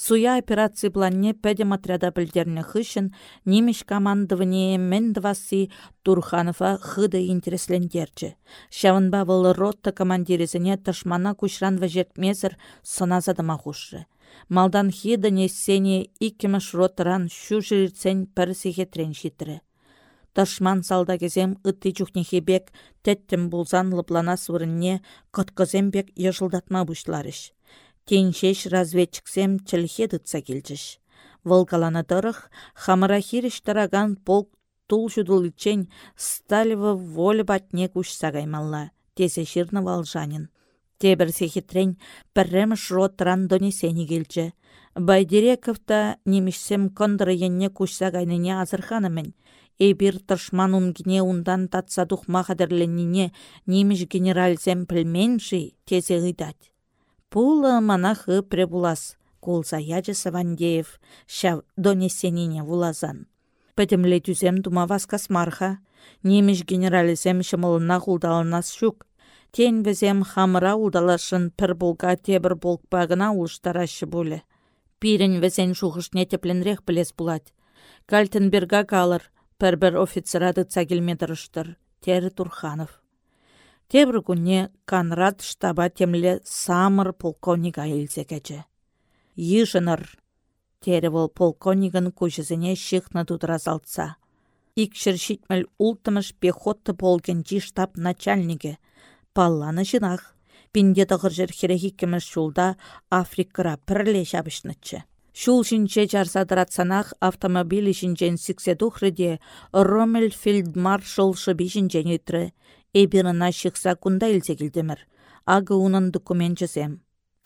Суя операции планне пәдем отряда білдерні хышын немеш командование Мендвасы Турханова хыды интереслендерчі. Шавынба выл ротта командирезіне ташмана күшран вәжетмезір сыназадыма хушы. Малдан хиды несене иккіміш роттыран шу жирцен пір трен житірі. Ташман салда кезем ытты жүхнехебек тәттім бұлзан лыплана сұрынне көткізембек ежылдатма бұшларыш. Теншеш разведчиксем чілхе дытса келчіш. Волкаланы тұрық, хамыра хиріш тараган полк тул жүділічен сталева волі батне күш сағаймалла. Тесе шырны валжанин. Тебір сехитрен пірреміш ротран донесені келчі. Байдирековта немішсем кондыры енне күш сағайныне азырханымен. Эбир тышман унгіне ундан татса дұхма қадірленіне неміш генералзем пілменші тезе ғидать. Пулы манахы пребулас, кулса ячы Савандеев, шав донесенине вулазан. Пәтемле түзем тумавас касмарха, немеш генерализем шымылына құлдалынас шук. Тен бізем хамыра ұлдалашын пір болға тебір болқпағына ұлыштарашы болы. Пирен візен шуғышне тепленрех білес бұлад. Кальтенберга калыр, пір-бір офицерады цагелметіріштір. Тері Турханов. Тебір күнне Конрад штаба темле самыр полковник айылзе кәчі. Ешінір, тері бол полковнигін көшізіне шықны тұдыра залтса. Икшір шитміл ұлтымыш пехотты полгенчи штаб начальнигі. Палланы жинақ. Пинде тығыр жер херехиккіміш жолда Африкыра пірле шабышнычы. Шул шинче жарсадыратсанах автомобиль шинчен сиксе тухрыде Ромель фельдмаршал шыби шинчен Эбирына шықса кунда илсе келдемір. Ағы унын документ жызем.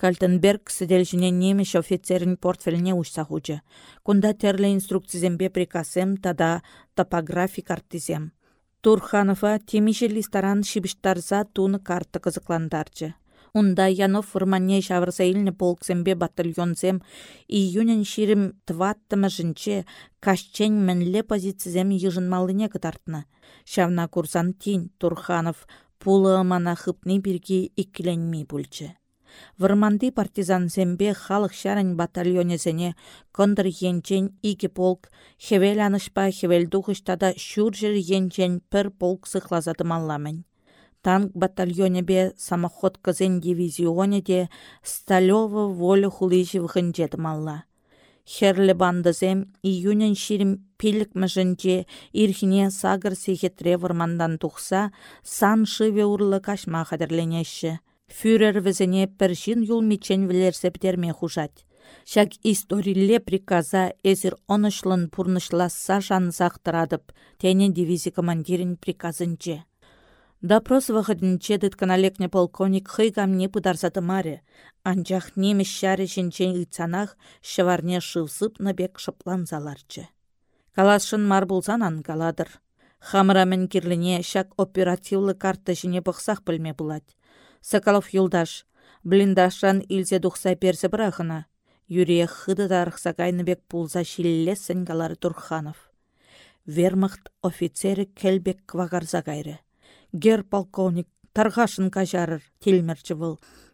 Кальтенберг сіделжіне немеш офицерін портфеліне ұшса хучы. Кунда терлі инструкцизембе приказем тада топографик артизем. Турханова темиші листаран шибіштарза туны карты қызықландарчы. Унда Янов вырманне шавырса илні полксембе батальонзем июнен ширим тваттымы жінче кашчен мінле позицизем ежынмалыне кытартны. Шавна курсан тин Турханов пулы мана хыпны бирги иккіленмей бүлчі. Вырманды партизан зембе халық шарын батальонезене кондыр енчен игі полк, хевел анышпа хевел духыштада шур жыр енчен пір полк сықлазадымалламын. Танк батальоне бе самоход кызен дивизионе де сталёвы волю хулыжи вғынжедімалла. Херлі бандызем июнен ширім пилік мүжінже ирхіне сагыр сехетре вырмандан тұқса, сан шыве урлы кашма қадірленеші. Фюрер візіне піршін юл мечен вілерсе бітерме хужать. Шак историлле приказа эзір онышлын пурнышласса жан сақтырадып, тәне дивизия командирін приказынче. Допрос вахыдынче дытканалекне полковник хыйгамне маре. Анчах немеш шаре шинчен ыцанах шыварне шывсып набек шыпланзаларчы. Калашын мар булсан ангаладыр. Хамырамен кирлине шак оперативлы карта жіне бұқсақ білме бұлад. Соколов юлдаш, блиндашран илзе дұқса персі бірағына. Юрия хыды тарықса кайныбек пулса шиллесін калары Турханов. Вермахт офицері келбек квагарза кайры. Гер полковник тарғашын кажарыр, телмерчі был.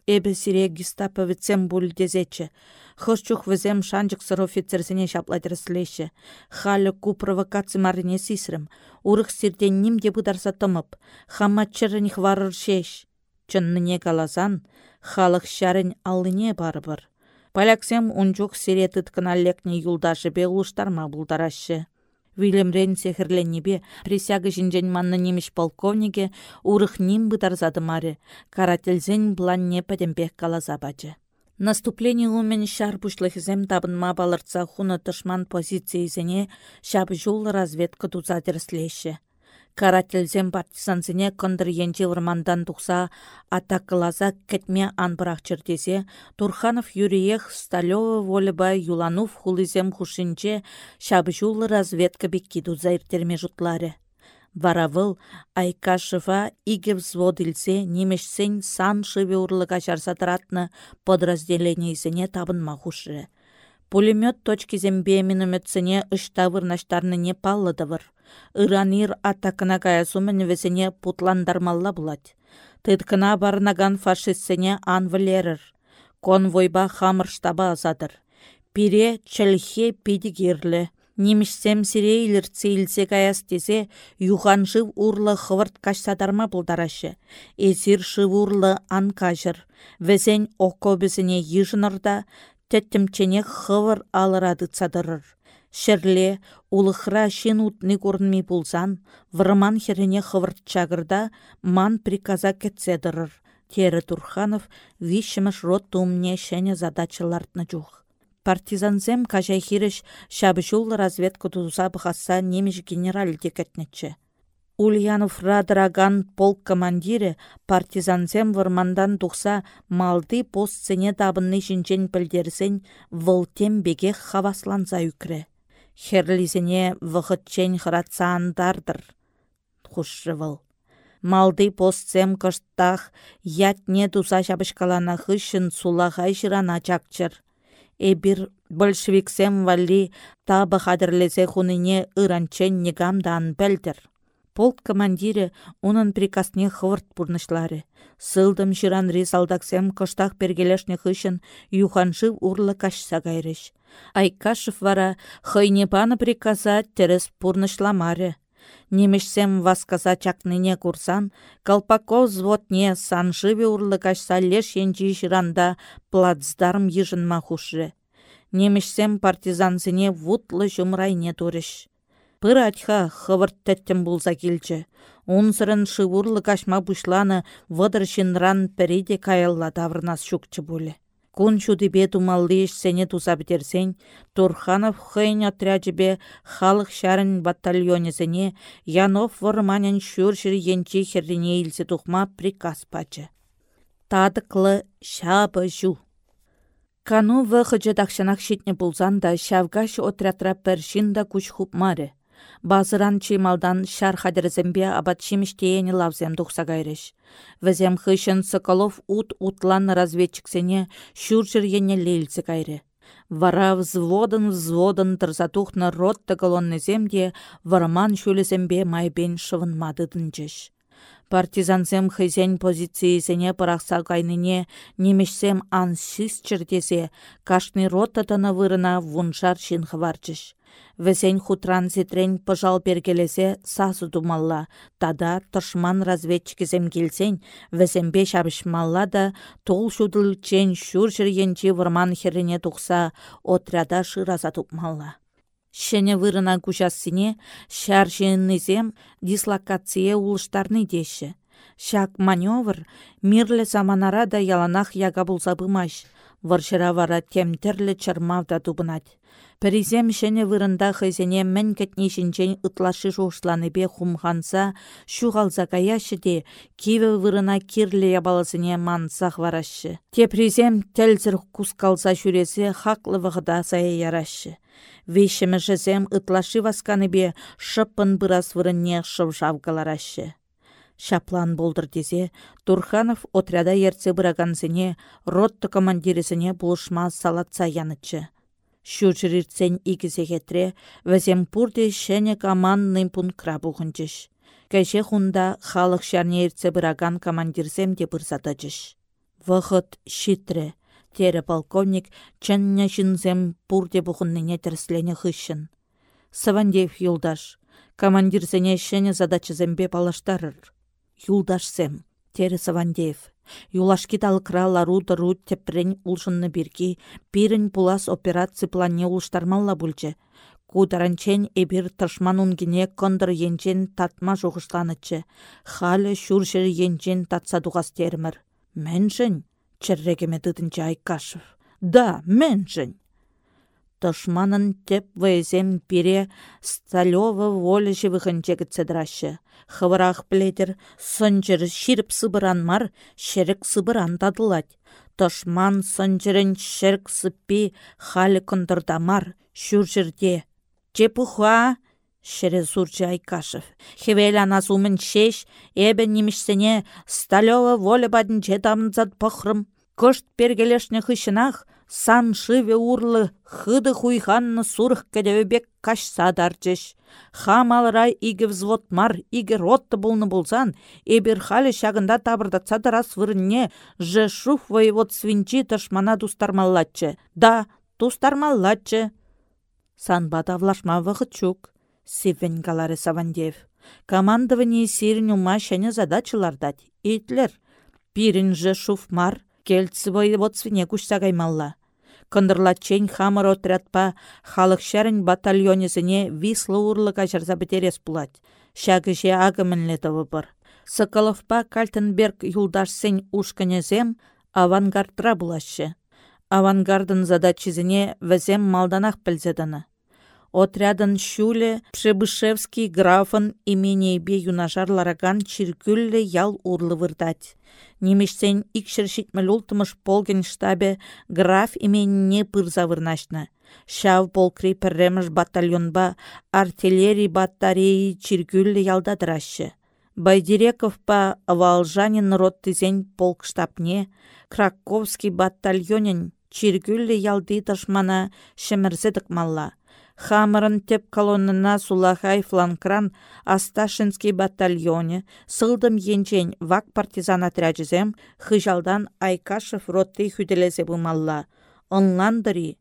Эбі сире гестапо вецем дезечі. Хышчух візем шанчықсыр офицерсіне шапладыр слеші. Халі ку провокаци марине сисрым. Урық сирден ним де бұдарса тымып. Хаматчырын варыр шеш. Чынныне каласан, халық шарын алыне барыбыр. Паляксем унчук сире тытканаллекне юлдашы бе улыштарма бұлдарашы. Вильям сехерленнебе присяга жинжен манны немеш полковнике урых ним бытарзады маре, карательзен бланне пәдембек калаза бачы. Наступление умен шар зем табынма балырца хуна тышман позициязене шап жол разведка тузадерслеші. Карательзем партизансыне кындыр енче вырмандан тухса атакылаза кетме анбырақ чертесе, Турханов Юриех Сталева волеба юланув хулизем хушинче шабжулы разведка бекки туза иртерме. Варавыл Айкашева иге взвод илсе немешсен сан шыве урлыға жарсатыратны табынма хушы. Пулемет точки зембе минометсене ыштавыр не паллыдывыр. Иранир атакына каясумен весене путландармалла булать. Тыткына барнаган фашистсене ан валерір. Конвойба хамыр штаба азадыр. Пире чәлхе пидигерлі. Немішсем сире иліртсе илсе каяс тесе, юхан жив урлы хывырт кашсадарма бұлдарашы. Эзір шыв урлы ан кажыр. Везен бізіне тәттімчене хывыр алырады цадырыр. Шерле, улыхра шен утны көрінмей болсан, вырман херене хывырт чагырда ман приказа кетседірір. Тері Турханов вишіміш рот тумне шәне задачылартны жух. Партизанзем кажай хиреш шабышул разведка туза бұхаса немеш генераль декетнетчі. Ульянов радраган полк командире партизанзем вырмандан тухса малды постсене табынны жинчен пілдерсен вылтем беге хавасланса үкре херлизене вғытчен хратсандардыр. Хушшывыл. Малды постсем кыштах ятне туса шабышкалана хышын сулағай жырана чакчыр. Эбір большевиксем валли табы хадырлесе хуныне ыранчен негамдан бәлдір. Полк командире унын приказне хывырт пурнышлары. Сылдым жыранри салдаксем кыштах пергелешне хышын юханшыв урлы кашса гайрыш. Айкашев вара хыйне паны приказа терес пурнышламаре. Немешсем васказа чакныне курсан, Колпаков взводне санжыве урлы кашса леш енчи плацдарм ежынма хушре. Немешсем партизансыне вутлы жумрайне турыш. Пыр атха хывырт тәттім болса келчі. Унсырын шывурлы кашма бұшланы вăдыр шинран пәреде каялла таврнас шукчы боле. Кун чудипе тумаллиш сене туса бітерсен, Турханов хыйн отряджібе халық шарын батальонесене Янов варманен шүршір енчі херрине илсе тухма приказ пачы. Тадықлы шабы жу. Кану вăхăчче тахшанах çитнне пулсан да çавкаш отрядра пәршин да күч хупмаре. Базыран чималдан шар хадерзембе абат чимиштеяне лавзем тухса кайреш. Візем хышын Соколов ут утлан разведчиксене шуршыр ене лейлці кайре. Вара взводын взводын тұрзатухны ротты колоннезем де варман шөлесембе майбен шывынмадыдынчыш. Партизансем хызен позициесене пырақса кайныне немешсем ан шис чертесе, кашны рота тана вырына вуншар шин хварчыш. Весен хутран зитрен пыжал бергелесе сасу думалла. Тада тышман разведчикізем келсен, весенбе шабышмалла да тол шудыл чен шур енчи вырман херене тухса отряда шыраза тупмалла. Шене вырына кучассине шар дислокация улыштарны деші. Шак маневр мирлі заманара да яланах яга бымаш. Варшыра вара темтерлі чармавда тубынать. Пәрізем шәне вырында хызене мән кәтнешінчен ытлашы бе хумханса, шуғалза каяшы де, киві вырына кирлі ябалысыне мансақ варашы. Те призем тәлзір кускалса жүресі хақлы вғыда сая ярашы. Вешімі жызем ытлашы бе шыппын бұрас вырынне шывжав Шаплан болдыр дезе, Турханов отряда ерце бұраганзіне, ротты командирізіне бұлышма салатса янычы. Шүрчірірцен игізе кетре, вәзем пурде шәне командный пунктра бұғынчыш. Кәше хунда халық шарне ерце бұраган командирзем де бұрзадачыш. Вғыт шитре, тері полковник чәнне жынзем пурде бұғынныне тірслене хыщын. Савандеев юлдаш, командирзене шәне задачызембе палаштарыр. Юлдашсем, тері Савандеев. Юлашки талықра лару дыру тепрен улшынны бірге, пирін пулас операция плане улштармалла бүлчі. Кударанчен эбир тышман унгине кондыр енчен татма жоғышланычы. Халі шүршір енчен татсадуғас термір. Мэншін, чәррегеме дыдынча Айкашев. Да, мэншін. Тышманын теп вэзем пире сталёва воля живыхынчегі цедрашы. Хывырах плетер сынчыр ширіп сыбыранмар, шерік сыбыран тадылать. Тышман сынчырын шерік сыппи халі күндірдамар, шүржірде. Чепуха, шере сурчы Айкашев. Хевел анасумын шеш, эбі немішсене сталёва воля бадын жетамынзад пықрым. Кышт пергелешні хышынах, сан шыве урлы хыды хуйханны сурых кәдеубек кашса дарчыш. Хамалрай игі взвод-мар, игі ротты болны болсан, эбір халі шағында табырдатса дарас вырынне жешуф воевод свинчи тышмана дустармаллатчы. Да, тустармаллатчы. Санбада влашма чук, сивен галары Савандев. Командование сирін ума шәне задачылардат. Итлер, пирін жешуф мар, кельцы воевод свине кушса. Кындырлатчен хамыр отрядпа халық шәрін батальонезіне вислы урлы кажарза бітерес бұлад. Шәгіше агымынлетовы бір. Соколовпа Кальтенберг юлдашсен ушканезем авангардра бұлашы. Авангардын задачизіне візем малданақ пілзедіні. Отрядын шуле Пшебышевский графын именейбе юнажар лараган чиркүлле ял урлы вырдать. Немешсен икшір шитміл полген штабе граф именіне пырза вырнашны. Шав полкри батальонба артиллерий батареи чиргүлі ялдадырашы. Байдиреков па Валжанин роттызен полк штабне, Краковский батальонен чиргүлі ялды ташмана шемірзедік малла. Хамырын теп колоннына Сулахай фланкран Асташинский батальоне сылдым енчен вак партизан отряджізем хыжалдан Айкашев ротты хүделесе бұмалла. Онландыри,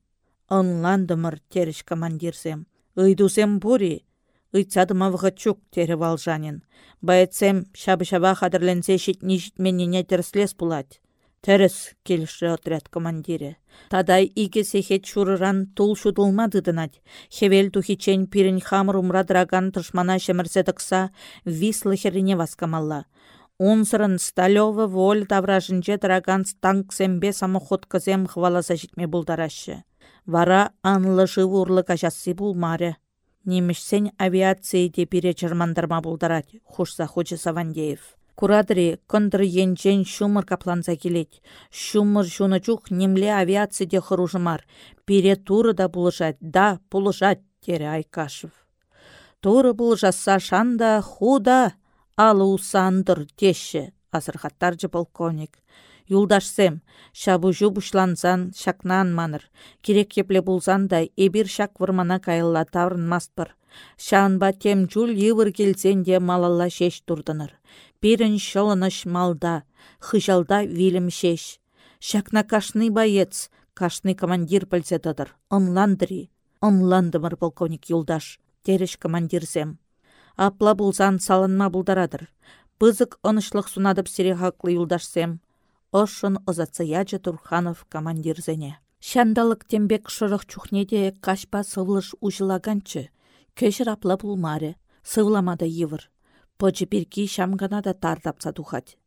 онландымыр теріш командирсем. Ыйдусем бури, ыйцадыма чук тері валжанин. Байетсем шабы-шаба қадырленсе шитні житменіне терслес. Тәріс келші отряд командире. Тадай иге сехет шурыран тул шудылмады дынать. Хевел тухичен пирен хамыр умра драган тышмана шемірсе тықса, вислы херине васкамалла. Унсырын сталёвы воль тавражынче драган станк сембе самоход кызем хваласа житме булдарашы. Вара анлы живы урлы кажасы булмаре. Немешсен авиация де пире чырмандарма булдарать, хушса хочы Савандеев. Курадри кындыр енчен шумыр капланса келет. Шумыр немле авиация хыружымар. Пире туры да булышать, да, булышать, тере Айкашев. Туры булышаса шанда худа алы усандыр теші, азырхаттаржы полковник. Юлдашсем, шабу жубушлансан, шакнан маныр. Керек кепле булзан да, эбир шак вырмана кайылла таврын маспыр. Шанба тем жул йывыр келсен де малалла шеш турдыныр. Пирін шылыныш малда, хыжалда вилім шеш. Шакна кашны боец, кашны командир пілзетадыр. Онландыри, онландымыр полковник юлдаш, тереш командирзем. Апла булзан салынма булдарадыр. Пызык онышлық сунадып сире хаклы юлдашсем. Ошын озатса яджы Турханов командирзене. Шандалық тембек шырық чухнеде кашпа сывлыш ужылаганчы. Көшір апла булмаре, сывламада йывыр. Пычы пирки шамгана да тартапса тухать.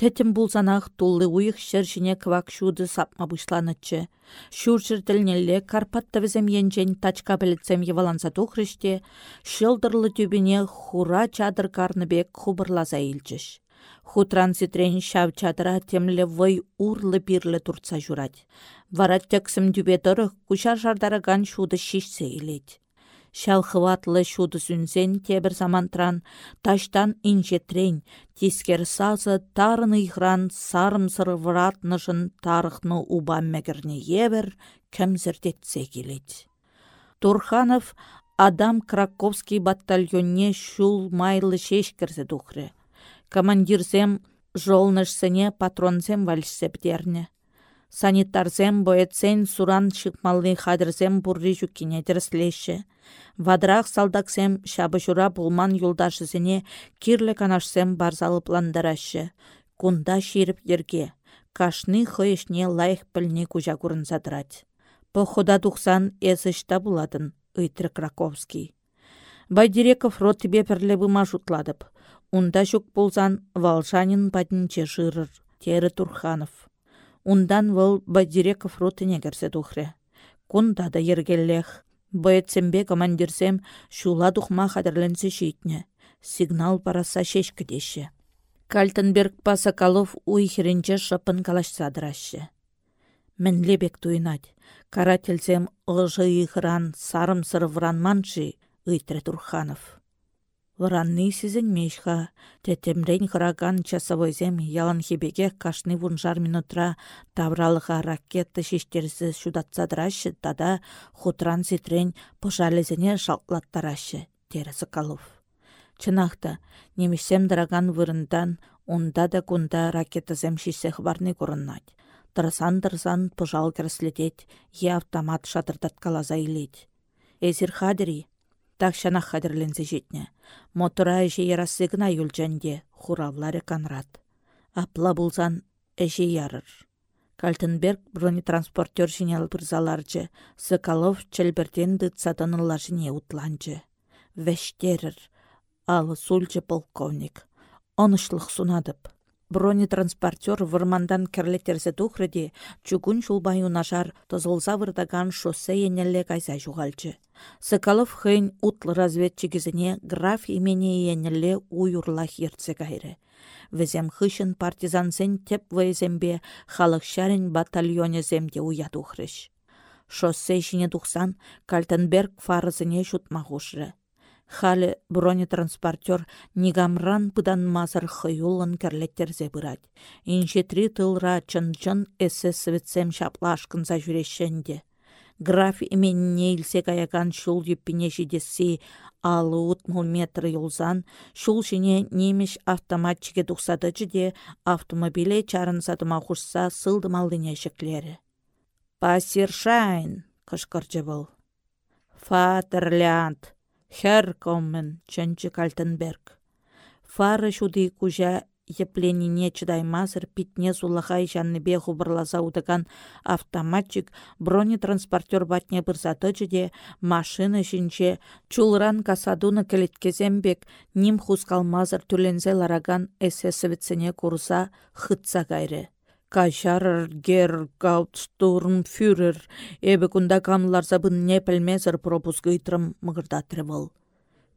Тетім булзанах туллы уйық шершіне квак шуды сапма бұшланычы. Шуршыр тілнелі карпатта візем енжен тачка білітсем еваланса тухрыште, шылдырлы түбіне хура чадыр карныбек хубырлаза илчіш. Хутран ситрен шав чадыра темлі вой урлы бирлі турца журать. Вара тексім дүбе кушар жардарыган шуды шишсе илет. Шал шуды сүнсен тебір замантран, таштан инжетрен, тискер сазы тарын ихран сарым вратнышын тарықны убан мәгірне ебір, кәмзірдетсе келет. Турханов адам Краковский батальонне шул майлы шешкірзі дұхры. Командирзем жолнышсыне патронзем вальшсептерне. Санитарзем боецен суран шықмалны хадырзем бурри жүккене дірслеші. Вадырақ салдаксем шабы жура булман юлдашызыне кирлі канашсем барзалыпландарашы. Кунда ширіп ерге. Кашны хойышне лайық піліне күжа күрін задырать. Похода тухсан эсышта буладын, ыйтры Краковский. Байдиреков рот тебе пірлі жутладып. Унда жүк болзан Валжанин бадінче жырыр, тері Турханов. Ундан вăл Бадиреков ротыне керсе тухрре. Кунда да ергеллех. Бăйетсембе командирсем шула тухма хатырленсе шитнне. Сигнал параса шешкідеші. Кальтенберг па Соколов уй херенче шыпын калашсадырашы. Мінлебек туйнать. Карательсем ылжы ихран сарым сырывран манши, ыйтре Турханов. Вранны сізін мешха, тәтемрен хыраган часовойзем ялан хебеге кашны вунжар минутра тавралыға ракетты шештерсі шудатсадырашы, тада хутран ситрен пожалезіне шалтлаттарашы, тері Соколов. Чынақта, немесем дыраган вырындан, онда да кунда ракетазем шисех барны көріннать. Тырсан-тырсан керслетет, е автомат шатырдат калаза илет. Эзір хадери, Так шанах хадерленсе жетне. Мотора әже ярасы гына юлчанде, хуравлары канрат. Апла булсан әже ярыр. Кальтенберг бронетранспортер жинел бірзаларчы, Соколов чәлбірден дытсатанылар жіне утланчы. Вәштерір, алы сульчы полковник. Онышлық сунадып бронетранспортер вырмандан керлеттерсе тухрыде, чугун шулбай унашар тозылса вырдаган шоссе енелле кайса жуғалчы. Соколов хейн утлы разведчигізіне граф имени енелле уюрла хиртсе кайры. Візем хышын партизансен теп вайзембе халық шарин батальоне земде уят ухрыш. Шоссе жіне тухсан Кальтенберг фарызыне шутмағушры. Халі бронетранспортер нигамран пыдан мазыр хыюлын керлеттерзе бұрад. Инжетри тылра чын-чын эссе светсем шаплашкынса жүрешенде. Граф именіне илсе каякан шул юппине жидесі алы утмыл метр юлзан, шул жіне немеш автоматчике тухсады де автомобиле чарын сатыма хушса сылдымалдыне шеклері. Пасершайн, кышкырчы был. Фатерлянд, Хәр коммен, чөнчі Кальтенберг. Фары шуды кужа епленіне чыдаймазыр питне сулахай жанныбе хубырласа удыган автоматчик бронетранспортер батне бұрзатычы де машина шинче чулран касадуны келеткезембек ним хускалмазыр түлензе лараган эсэсовеціне курса хытса гайры. Кашарыр гер фюрер, эбі кунда камларса бын не пілмезір пропуск ыйтрым мығырдатры бол.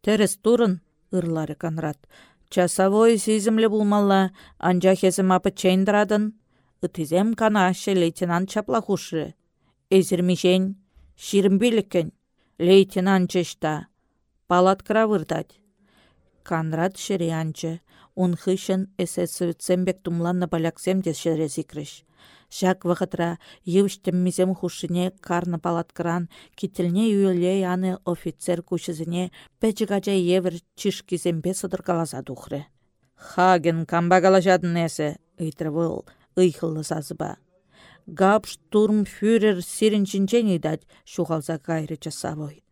Терес турын, ырлары Конрад. Часовой сизімлі булмалла, анжа хезім апы чейндірадын. Үтізем канашы лейтенант чаплахушы. Эзірмешен, ширімбеліккен, лейтенант чешта. Палат кравырдать. Конрад ширианчы унхышын эсэсовецембек тумланна баляксем те шерес икрыш. Жак вғытра евштеммизем хушыне карны палаткыран кителне юле яны офицер кушызыне пәчігача евр чишкизембе сыдыргаласа тухры. Хаген камбагала жадынесе, ыйтрывыл, ыйхылы сазыба. Гап штурмфюрер сиренчинчен идать, шуғалза кайры часавой.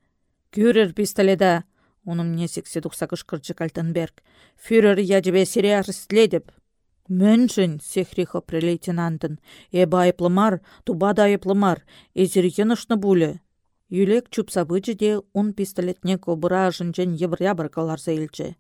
Кюрер пистоледа, Оным не сексе тухса кышкырчы Кальтенберг. Фюрер яжбе сире арстледіп. Мөншін, сехрихо лейтенантын. Эба айплымар, тубада айплымар. Эзірген ұшны бұлі. Юлек чупсабычы де он пистолетне кобыра жынчен еврябыр каларса илчі.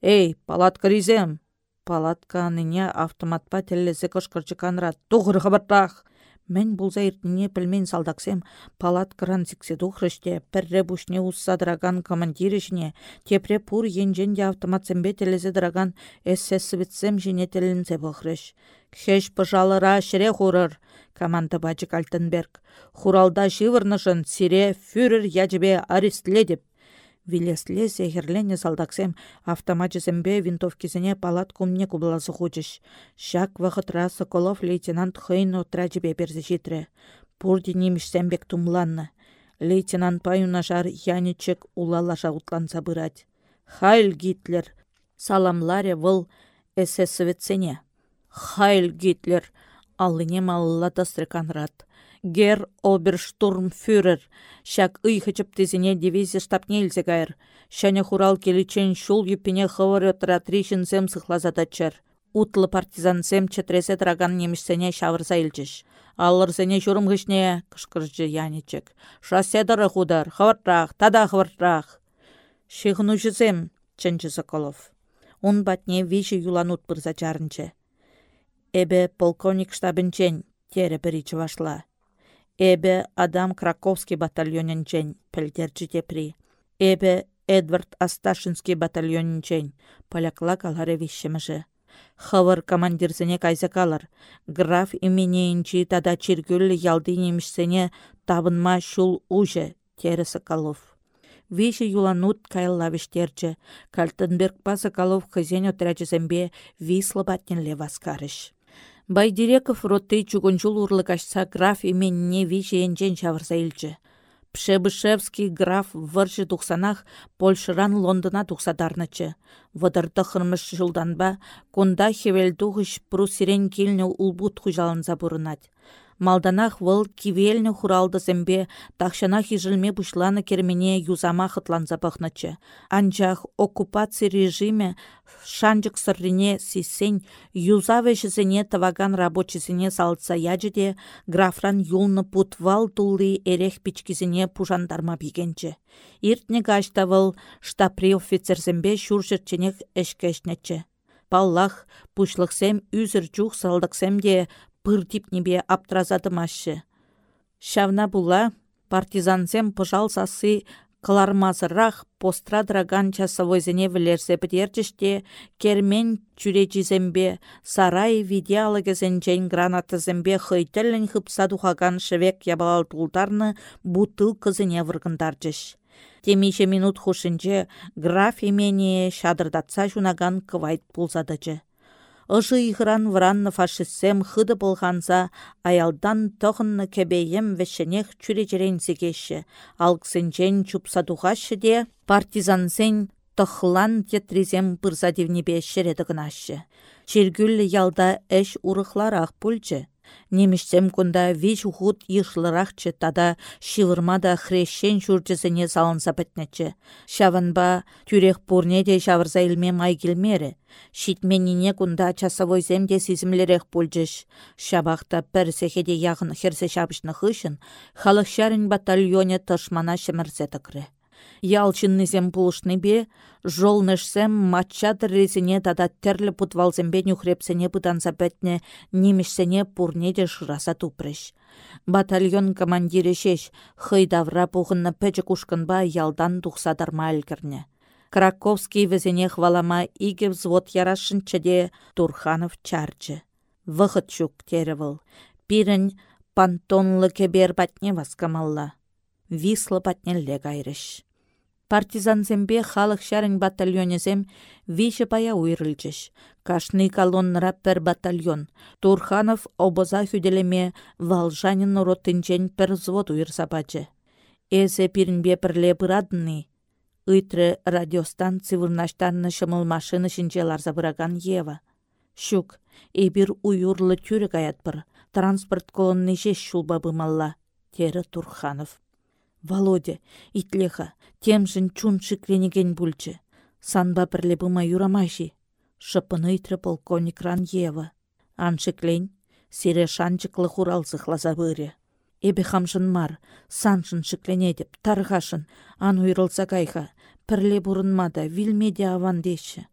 Эй, палатка ризем! Палатка аныне автоматпа теллесе кышкырчы канрат. Туғыр хабартақ! Мен бұлза иртіне пілмен салдаксем палат кран сикседу хрыште, пірре бұшне ұсса драган командирішне, тепре пур енжен автоматсембе драган эссесвітсем жіне телінзе бұхрыш. Хеш пыжалыра шіре хурыр, команда бачы Кальтенберг. Хуралда живырнышын сире фюрер яжбе арестледіп. Вилесле зехерлене салдаксем автоматчесембе винтовкисене палат кумне кубласы хучыш. Шак вахытра Соколов лейтенант хыйн отрачыбе берзе житре. Пурди немішсембек тумланны. Лейтенант паюнашар яничек улалаша утланса бырать. Хайль Гитлер! Саламларе выл эсэсовецене. Хайль Гитлер! Аллыне малла канрат. Гер оберштурмфюрер, шак ыйхычып тезіне дивизия штабне илсе кайыр. Шәне хурал келечен шул юпине хывыр тришін зем сықлазадачыр. Утлы партизансем четресе траган немішсене шавырса илчіш. Аллырсене журым гышне кышкыржы янечек. Шаседары худар, хывыртрақ, тада хывыртрақ. Шихну жүзем, чынчы Соколов. Он батне виші юланут бұрза чарынчы. Эбе полковник штабынчен, тере бірі вашла. Эбе Адам Краковский батальонінчен пілдерчі тепри. Эбе Эдвард Асташинский батальонінчен полякла каларе вишшіміші. Хавар командирсене кайса калар. Граф именейінчі тада чиргүлі ялды немішсене табынма шул уже, тері Соколов. Виші юланут кайлавиштерчі. Кальтенберг па Соколов хызен отрячызембе вислы. Байдиреков роты чугунчул урлыкашса граф именне вишенчен чавырса илчче. Пшебышевский граф выржы тухсанах Польшыран Лондона тухсадарнычы. Вăдырты хырмыш жылданба, кунда хевел прусирен килнне улбут хужалынса бұрынать. Малданах вăл кивелнне хуралдысембе тахшана хижілме бушланы кермене юзама хытланса. Анчах оккупаци режиме шанчык сыррине сисен юза вешесене таваган рабочисене салтса яжыде графран юлны путвал тулли эрех пичкисене пужандарма бигенче. Иртне кашта вăл штапри офицерсембе çуршырченех эшкешнечче. Паллах пушлықсем үзір чух салдықсем де пыр типнебе аптразадымашы. Шавна була партизансем пыжал сасы кылармазырақ постра драган часовойзене вілерсе бідерчіште кермен чүречізембе сарай видеалыгезенчен гранатызембе хыйтеллен хыпса духаган шевек ябалал тулдарны бутыл кызыне выргындарчыш. Темише минут хушинче граф имени шадырдатса жунаган кывайт пулзадычы. Ыжы ихран вранны фашистсем хыды болғанса, аялдан тоғынны кебейем вешенех чүрежеренсе кеші. Алксенчен чупсадуғашы де партизансен тохлан тетризем пырса девнебе шереді гынашы. Чергүлі ялда әш ақ пульчы. Неміштем күнда вич ғуд ишлырақчы тада шивырмада хрещен жүрчізіне салынса бітнечі. Шавынба түрек пурне де шавырза илме май. Шитменіне күнда часовой земде сізімлерек пульчыш. Шабақта бір сехеде яғын херсе шабышны хышын, халық шарын батальоне тышмана тықры. Ялчыннызем пулышны бе, жолнышсем матчатыр резине тада терлі путвалзембе нюхрепсене пытанса бәтне немешсене пурне де шыраса тупрыш. Батальон командирі шеш, хыйдавра пухынны пәчі кушкынба ялдан тухсадарма әлгірне. Краковский візене хвалама иге взвод ярашынчыде Турханов чарчы. Вғыт шук теревіл. Пирін пантонлы кебер батне васкамалла. Вислы батнелле гайрыш партизансембе халық шәрін батальонезем виші пая уйрылчыш. Кашны колоннара пір батальон. Турханов обоза хүделеме Валжанин ротынчен пір взвод уйрса бачы. Эзе пирінбе пірле бұрадны. Ыйтры радиостанци вырнаштанны шымыл машины шинче ларса Ева. Шук, эбір уйурлы түрік аят бір. Транспорт колонны жеш шулба бымалла. Тері Турханов. Володя, итлеха, темжін чун шикренеген бүлчі. Санба бірле бұма юрамаши. Шыпын ыйтры полковник ран ева. Аншыклен, сире шанчыклы хуралсы хлаза быре. Эбе хамшын мар, саншын шикленедіп, тарғашын, ан уйрылса кайха, пірле бұрынмада, вилмеде аван деші.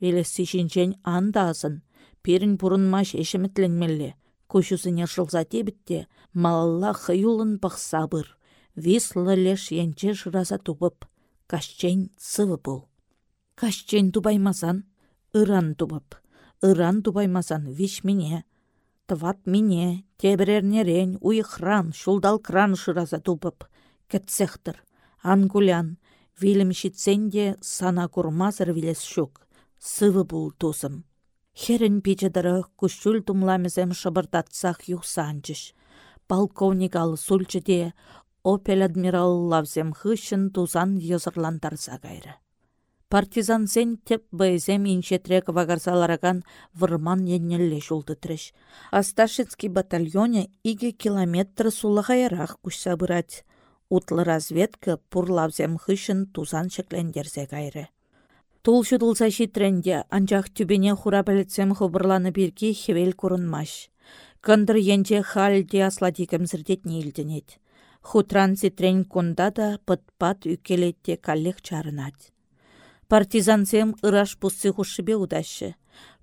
Велесі жинчен анда азын, перін бұрынмаш ешімітленмелі. Көшізіне жылза тебітте, малалла хыюлын бақса бір вислы леш енче жыраса тупып, кашчен сывы бұл. Кашчен тубаймасан, ыран тубып, ыран тубаймасан виш мине. Тыват мине, тебірернерен, уйықран, шулдал кран жыраса тупып, кетсехтір, ангулян, Вилім шитсенде сана курмазыр вилес шук. Сывы бул тузым. Херін пичедірі күшіл тумламезем шыбырдатсақ юқсанчыш. Полковник ал сульчыде опел адмирал лавзем хышын тузан езырландарса кайры. Партизан сен теп байзем иншетрек вагарсалараган вырман еннелле жулды треш. Асташецкий батальоне иге километр сулахайрах кушса бырать. Утлы разведка пурлавзем хышын тузан шеклендерсе кайры. Тул шыдылса тренде анчах түбене хура білетсем хубырланы бирки хевел курынмаш. Кындыр енче халде аслади кемсірдет нейлденет. Хутран ситрен кунда да пыт-пат үкелетте каллех чарынат. Партизансем ыраш пуссы хушшыбе удашы.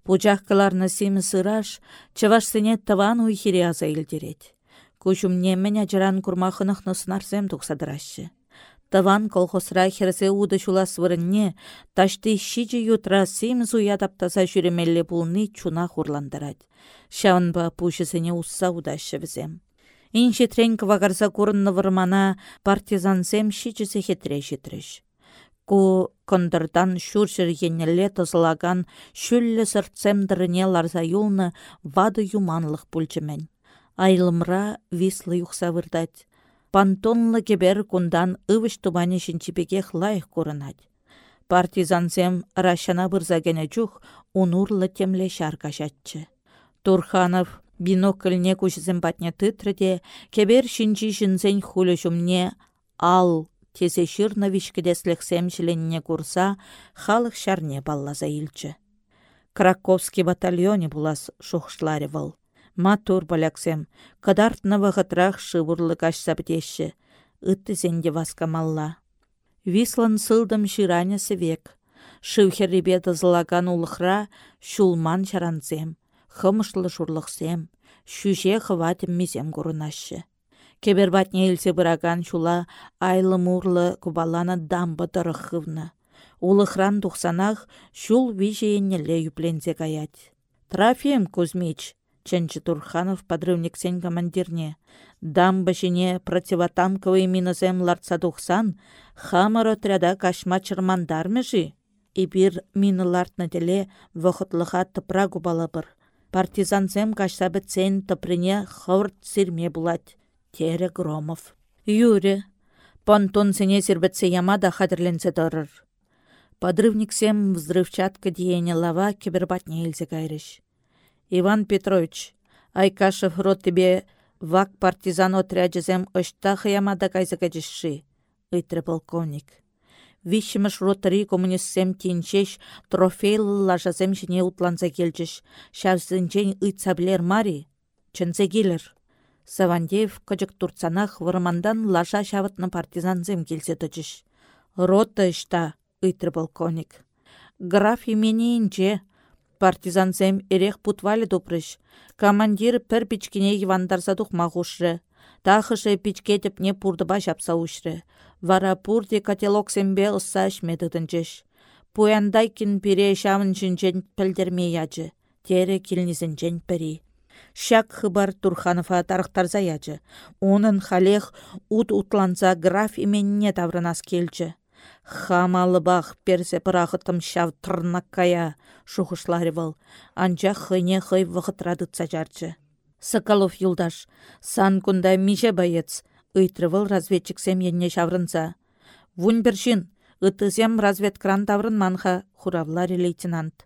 Пучах кыларны семіс ыраш, чывашсыне таван уйхире аза илдерет. Кучумне мен ажыран курмахынық нысынарсем тұқсадырашы. Таван колхозра херсе уды шулас вырынне, ташты шичі ютра семіз уядаптаса жүремелі бұлны чуна хурландырад. Шавынба пушысыне усса удашы візем. Инші тренк вагарса курынны вырмана партизансем шичісі хетре житріш. Ку кондырдан шуршыр еннелле тызылаган шүллі сыртсемдіріне ларза юлны вады юманлық пульчымен айлымра вислы юхса вырдать. Пантонлы кебер кундан ывыш тубане шинчипекех лайық көрінать. Партизансем рашана бұрзагене чух унурлы темле шарка жатчы. Турханов бинокльне кушызым батне тытрыде, кебер шинчи шинзен хулы жумне ал тесе шырны вишкедеслехсем жиленне курса халық шарне баллаза илчі. Краковский батальоне булас шухшларе выл. Матур баляксем, кадартны вағытрах шывырлы кашса бітеші, үтті зенде васкамалла. Вислан сылдым шираня севек. Шывхерребе дызылаган улықра шулман шаранзем, хымышлы шурлықсем, шүше хыватым мезем курынашы. Кебербатне елсе бұраган шула айлы мурлы кубалана дамбы тұрықхывны. Улықран тұқсанақ шул вижееннеле юплензе гаять. Трофим Кузьмич, Ченчі Турханов подрывниксен командирне. Дамба жіне противотанковый минозем ларца тухсан, хамыр отряда кашма чырмандармы И бир мины лартны теле вұқытлыға тыпра губалабыр. Партизанзем кашса бітсен тыпрыне хавырт сирме булать. Тере Громов. Юре. Понтон сене сирбетсе яма да хадырленсе дырыр. Подрывниксем взрывчатка диене лава кибербатне кайрыш. Иван Петрович, Айкашев рот тебе вак партизан отряджезем ышта хыямада кайзака жишши, ыйтры полковник. Вишіміш ротари коммунистсем тинчеш трофейлы лажазем жіне утланса келчеш, шарзынчен ыйтсаблер мари, чынзе келер. Савандеев кычык турцанах вырмандан лажа шавытны партизанзем келсе тычыш. Рота ышта, ыйтры полковник. Граф имени инче, партизансем эрех путвалі допрыш. Командир пір пичкине евандарса тухма. Тахышы пичкетіп не пурдыба жапса ушры. Вара пурде котелоксембе ысса ашмедігдінчеш. Пуяндайкин пире шамын жінжен пілдерме яджы. Тере килнізінжен пірі. Шак хыбар Турханова тарықтарза яджы. Онын халех ут утланса граф именне таврынас келчі. Хамалыбах персе пырахытым шав кая, шухышлары был. Анча хыне хый вғытрадытса жарчы. Соколов юлдаш, сан кунда миже боец, ыйтрывыл разведчик семьенне шаврынса. Вун біршін, ытызем разведкран таврын манха, хуравлари лейтенант.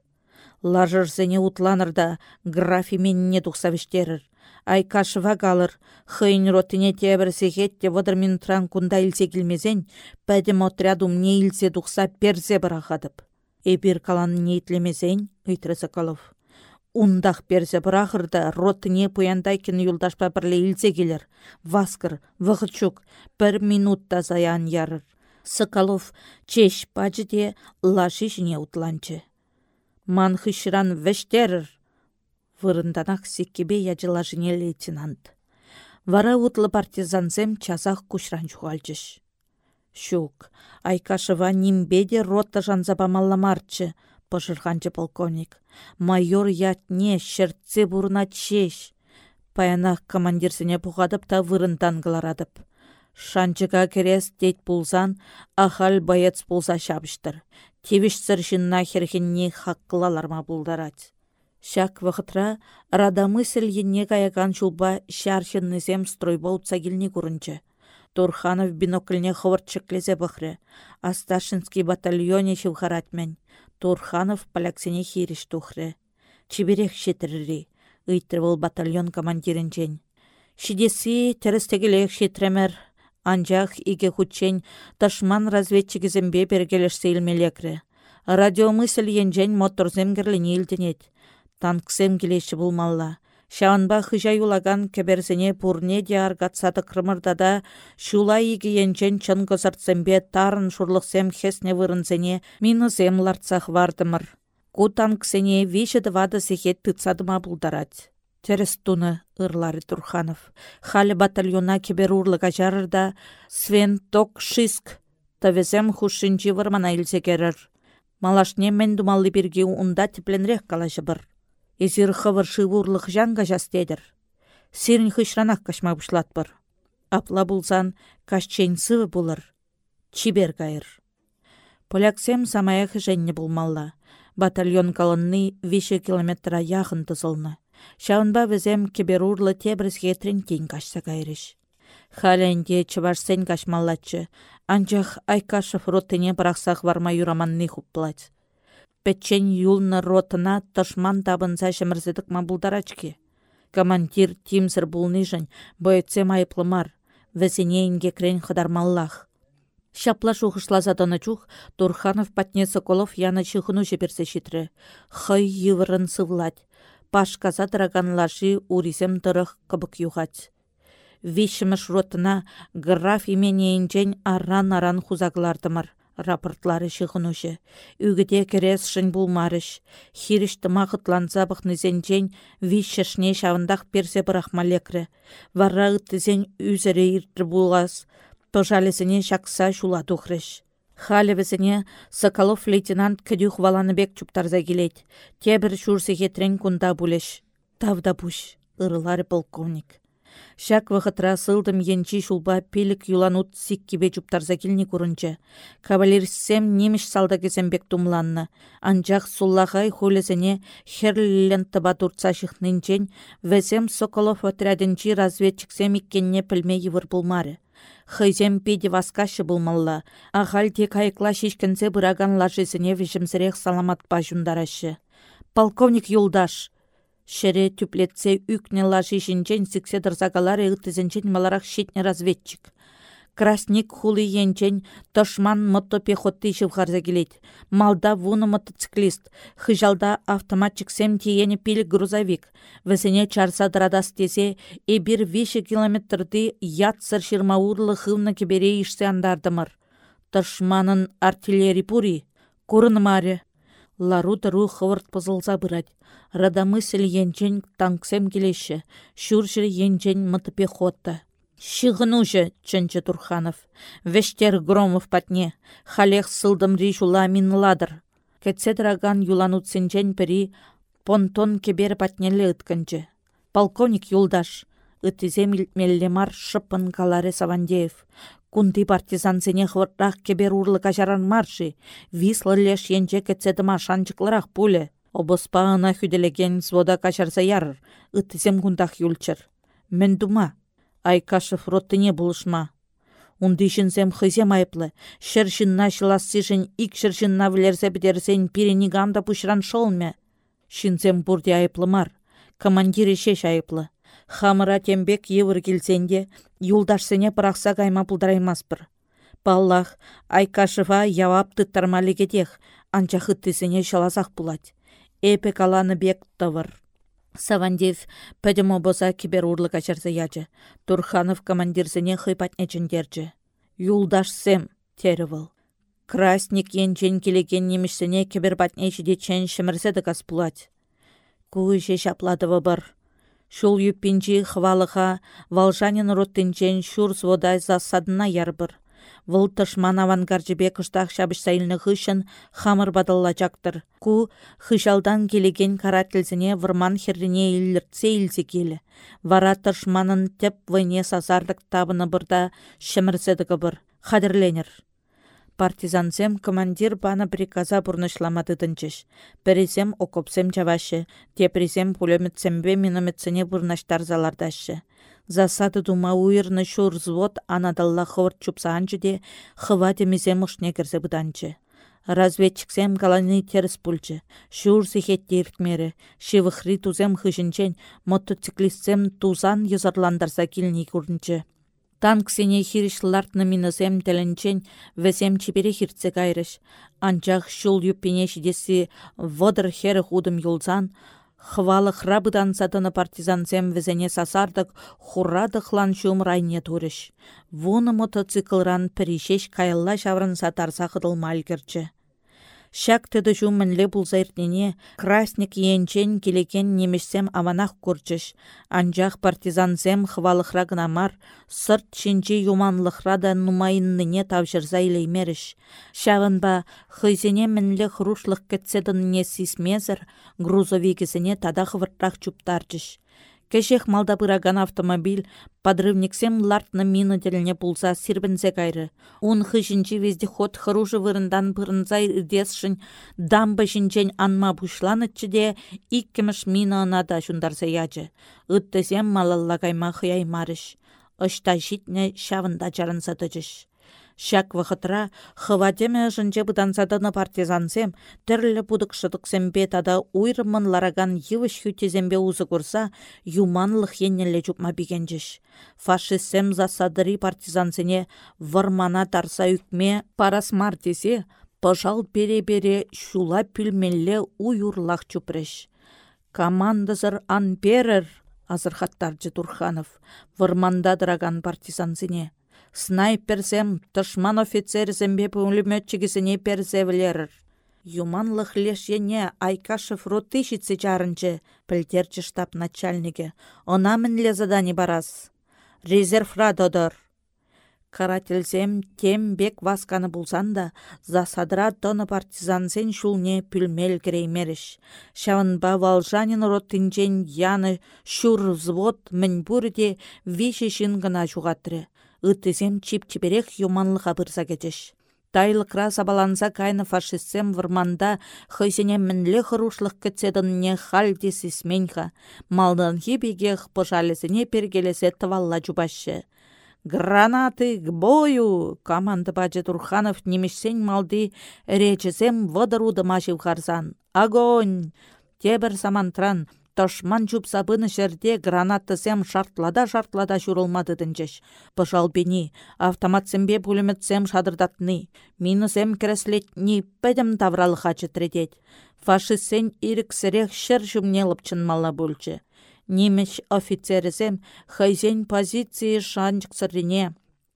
Лажырсене утланырда графименне тухсавиштерір. Айкашыва калыр, хыйн ротыне тебірсе хетте вадыр минутран кунда илсе келмезен, пәдім отрядум не илсе тухса перзе бірахадып. Эбір калан нейтлемезен, үйтірі Соколов. Ундах перзе бірахырда ротыне пуяндайкен юлдашпа бірле илсе келер. Васкыр, вғычук, бір минутта заян ярыр. Соколов чеш пачыде лаши жіне утланчы. Ман хышран вештерір, вырынданақ секкебе яжылажыне лейтенант. Вара утлы партизансем часах кушран чухальчыш. Шук, Айкашыва нимбеде рота жанзабамалламарчы, пожырғанчы полковник. Майор ятне шертсе бурна чеш. Паянақ командирсіне пухадып та вырындан гыларадып. Шанчыға керес дейт пулзан, ахал боец пулза шабыштыр. Тевіштсір жынна херхенне хаққылаларма бұлдарад. Шак вақытра рада мысль енне каяган жулба шаршыннызем стройба утса келіне көрінчі. Турханов бинокльне хывыртчыклезе бұхры. Асташинский батальоне шывхаратмен. Турханов поляксене хириш тухры. Чиберех шетірірі. Ыйтрывыл батальон командирінчен. Шидесі тәрістегілек шетремер. Анжақ иге хучен ташман разведчигізімбе бергелешсе илмелекрі. Радиомысль енжен моторзем илденет. Танксем келеші булмалла. Шаванба хыжа юлаган кеберзене пурне де аргатсады крымырдада шула игі енчен чын кызыртсембе тарын шурлықсем хесне вырынзене минызем ларцах вардымыр. Ку танксене виші вады сехет тыцадыма бұлдарад. Терес ырлары Турханов. Халі батальона кебер урлыға жарырда Свен Ток Шиск тавезем хушинчи вырмана илсе керір. Малашне мен думалли бірге унда тепленрек калашы бір. Эзир хывыр шывурлық жанға жастедір. Сирін хышранақ кашма бұшлатпыр. Апла бұлзан сывы бұлыр. Чибер кайыр. Поляксем самаяқ жәнне бұлмалла. Батальон калынны више километра яғын тызылны. Шаунба візем кеберурлы тебріз хетрін кейін кашса кайрыш. Халенде чывашсен кашмаллачы. Анчах Айкашев ротыне барақсақ варма юраманны хупплать. Пәтчен юлны ротына тышман табынса шымырзедік мабылдарачки. Командир тимсір бұлныжын бойетсем айыплымар, вәсене инге крен қыдармаллах. Шапла шухышлазаданы чух, Турханов патне Соколов яны чихыну жіберсе шитрі. Хай еврын сывлать. Пашказа драганлаши урисем тұрық кыбык юғать. Вишіміш ротына граф именейінчен арран-аран хузаглардымыр рапортлары шығынушы. Үгіде керес шын бұлмарыш. Хирішті мағытланса бұқнызенчен вишшашне шавындақ персе бірақмалекрі. Варра үттізен үзірі иртір бұлғас. Пожалесіне шақса шула тұқрыш. Халевізіне Соколов лейтенант кәдюх валаныбек чуптарза келет. Тебір шурсы хетрен кунда бұлеш. Тавда бұш, ырылары полковник. Шак вахытра сылдым енчи шулба пелік юланут сиккебе жуптарза келіне көрінчі. Кавалерсем неміш салда кезембек тумланны. Анжақ суллағай хулезіне херлілен тыба турца шықнынчен, вәзем Соколов отрядынчи разведчиксем иккенне пілме евір бұлмары. Хызем педе васкашы бұлмалла. Ағал айкла шешкінзе бұраган бажундарашы. Полковник Юлдаш, Шере түплетсе үкне лажи жинчен сіксе дырзагалар егітізінчен маларақ шетне разведчик. Красник хули енчен тошман мотопехотты живхарза келет. Малда вуны мотоциклист. Хыжалда автоматчик сем тиені пил грузовик. Весене чарса драдас тесе эбир виші километрді ят сыр шырмауырлы хывны кебере ишсе андардымыр. Тошманын артиллери пури. Курынмаре. Лару тұру хывырт пызылса бұрад. Радамысль енчен танксем келеші. Шүршір енчен мытыпе хотта. Шығынушы, чынчы Турханов. Вештер Громов патне. Халех сылдым ришула минладыр. Кетсе драган юланутсенчен пірі понтон кебер патнелі ытканчы. Полковник юлдаш. Үтізе меллемар шыпын каларе Савандеев. Кунди партизан сене хвыртах кебер урлы кажаран марши. Вислы леш енче кетседіма шанчықлырақ пуле. Обоспа ына хүделеген свода качарса ярыр. Үттізем кундах юлчыр. Мен дума. Айкашев роттыне булышма. Унды сем хызем айплы. Шершинна шылассишын ик шершинна влерсе бідерсен пирениганда пушран шолме. Шинзем бурде айплымар. Командире шеш айплы. Хамыра тембек евір келсенде, юлдашсене пырақса кайма пулдараймаспыр. Баллах, Айкашыва явап тыттармалегетех, анча хыттысене шалазақ пулать. Эпе каланы бек тывыр. Савандев пәдім боза кибер урлыка жерзе ячы. Турханов командирсене хыпатне чендерчі. Юлдаш сем, теревыл. Красник енчен келеген немішсене кибер батне де чен шапладывы бар. Шул юппинчи хвалыха Валжанин роттинчен шур сводай засадына ярбыр. Вұл тышман авангаржыбе кыштақ шабышса илні хышын хамыр жактыр. Ку хышалдан келеген карательзіне вырман херрине иліртсе илзе келі. Вара тышманын теп вайне сазардық табыны бұрда шымірседігі бір. Хадірленер. Партизансем командир бана приказа бурнышламадыдынчыш. Пересем окопсем чавашы, тепресем пулеметсембе минометсене бурнаштар Засады дума уйырны шур взвод анадалла хывырт чупсанчы де хыва темезе мұшне кірсе бұданчы. Разведчиксем каланы теріс пульчы. Шур зихетте иртмері. Шивыхри тузем хыжынчен, мотоциклистсем тузан езарландарса килни Танк сене хирішлартны минысем тәлінчен вәсем чипере хиртсе кайрыш. Анчах шул юппене шидесі водыр хері худым юлзан, Хвалы храбыдан сатыны партизансем візене сасардық хуррадықлан шум райне турыш. Вуны мотоциклран піришеш кайылла шаврын сатарса хыдылмал керчі. Шак теді бұлза иртнене, красник енчен келекен немешсем аманақ көрчіш. Анжақ партизансем хвалықра гынамар, сырт шинче юманлықра да нумайынныне тавжырза илеймеріш. Шағынба, хызене мінлі хрушлық кетседінне сисмезір, грузовикізіне тада хвырттақ чуптарчыш. Кешех малда пыраган автомобиль подрывниксем лартны мина теліне пулса сирбінзе кайры. Он хыжинчи вездеход хыружы вырындан пырынзай ирдесшін дамба жинчен анма бушланытчы де иккемеш мина анада шундарса ячы. Ыттесем малалла кайма хыяймарыш. Ышта житне шавында жарынса тыжыш. Шак вахытра хыватеме жынче бұтансадыны партизансем, тірлі бұдықшыдықсембе тада уйрымын лараган йывыш хүтезембе узы курса, юманлық еннелі жупма бігенжіш. Фашистсем засадыри партизансене вармана тарса үкме парасмар десе, пыжал бере-бере шула пүлмелле уйурлақ чупреш. Командызыр анперер, азырхаттарчы Турханов, варманда дыраган партизансене. Снайперсем тышман офицерзембе пулеметчигісіне перзевлерір. Юманлық лешене Айкашев ротышицы чарынчы, пілтерчі штаб начальнике. Она мінле задани барас. Резервра додыр. Карательзем тем бек васканы булсан да, засадыра доны партизансен шулне пүлмел кереймеріш. Шавынба валжанин ротынчен яны шур взвод мін бүрде вишешін гына жуғатры ыттысем чип-чиперех юманлыға бұрса кетеш. Тайлықра сабаланса кайны фашистсем вырманда хыйсене мінлі хырушлық не хальди сисменха. Малдан хибегех пожалесіне пергелесе тывалла жубашы. Гранаты к бою! Команда бачы Турханов немешсен малды речесем вăдыру дымашив харсан. Огонь! Тебір самантран Ташман чуп сабыны жерде гранатысем шартлада-шартлада шурылмады дінчеш. Пышал бені, автоматсембе пулеметсем шадырдатны. Минусем креслетні пәдім тавралы хачы тредет. Фашистсен иріксірек шыр жүмнеліп чынмалла бөлчі. Немеш офицерізем хайзен позиции шанчық сыррине.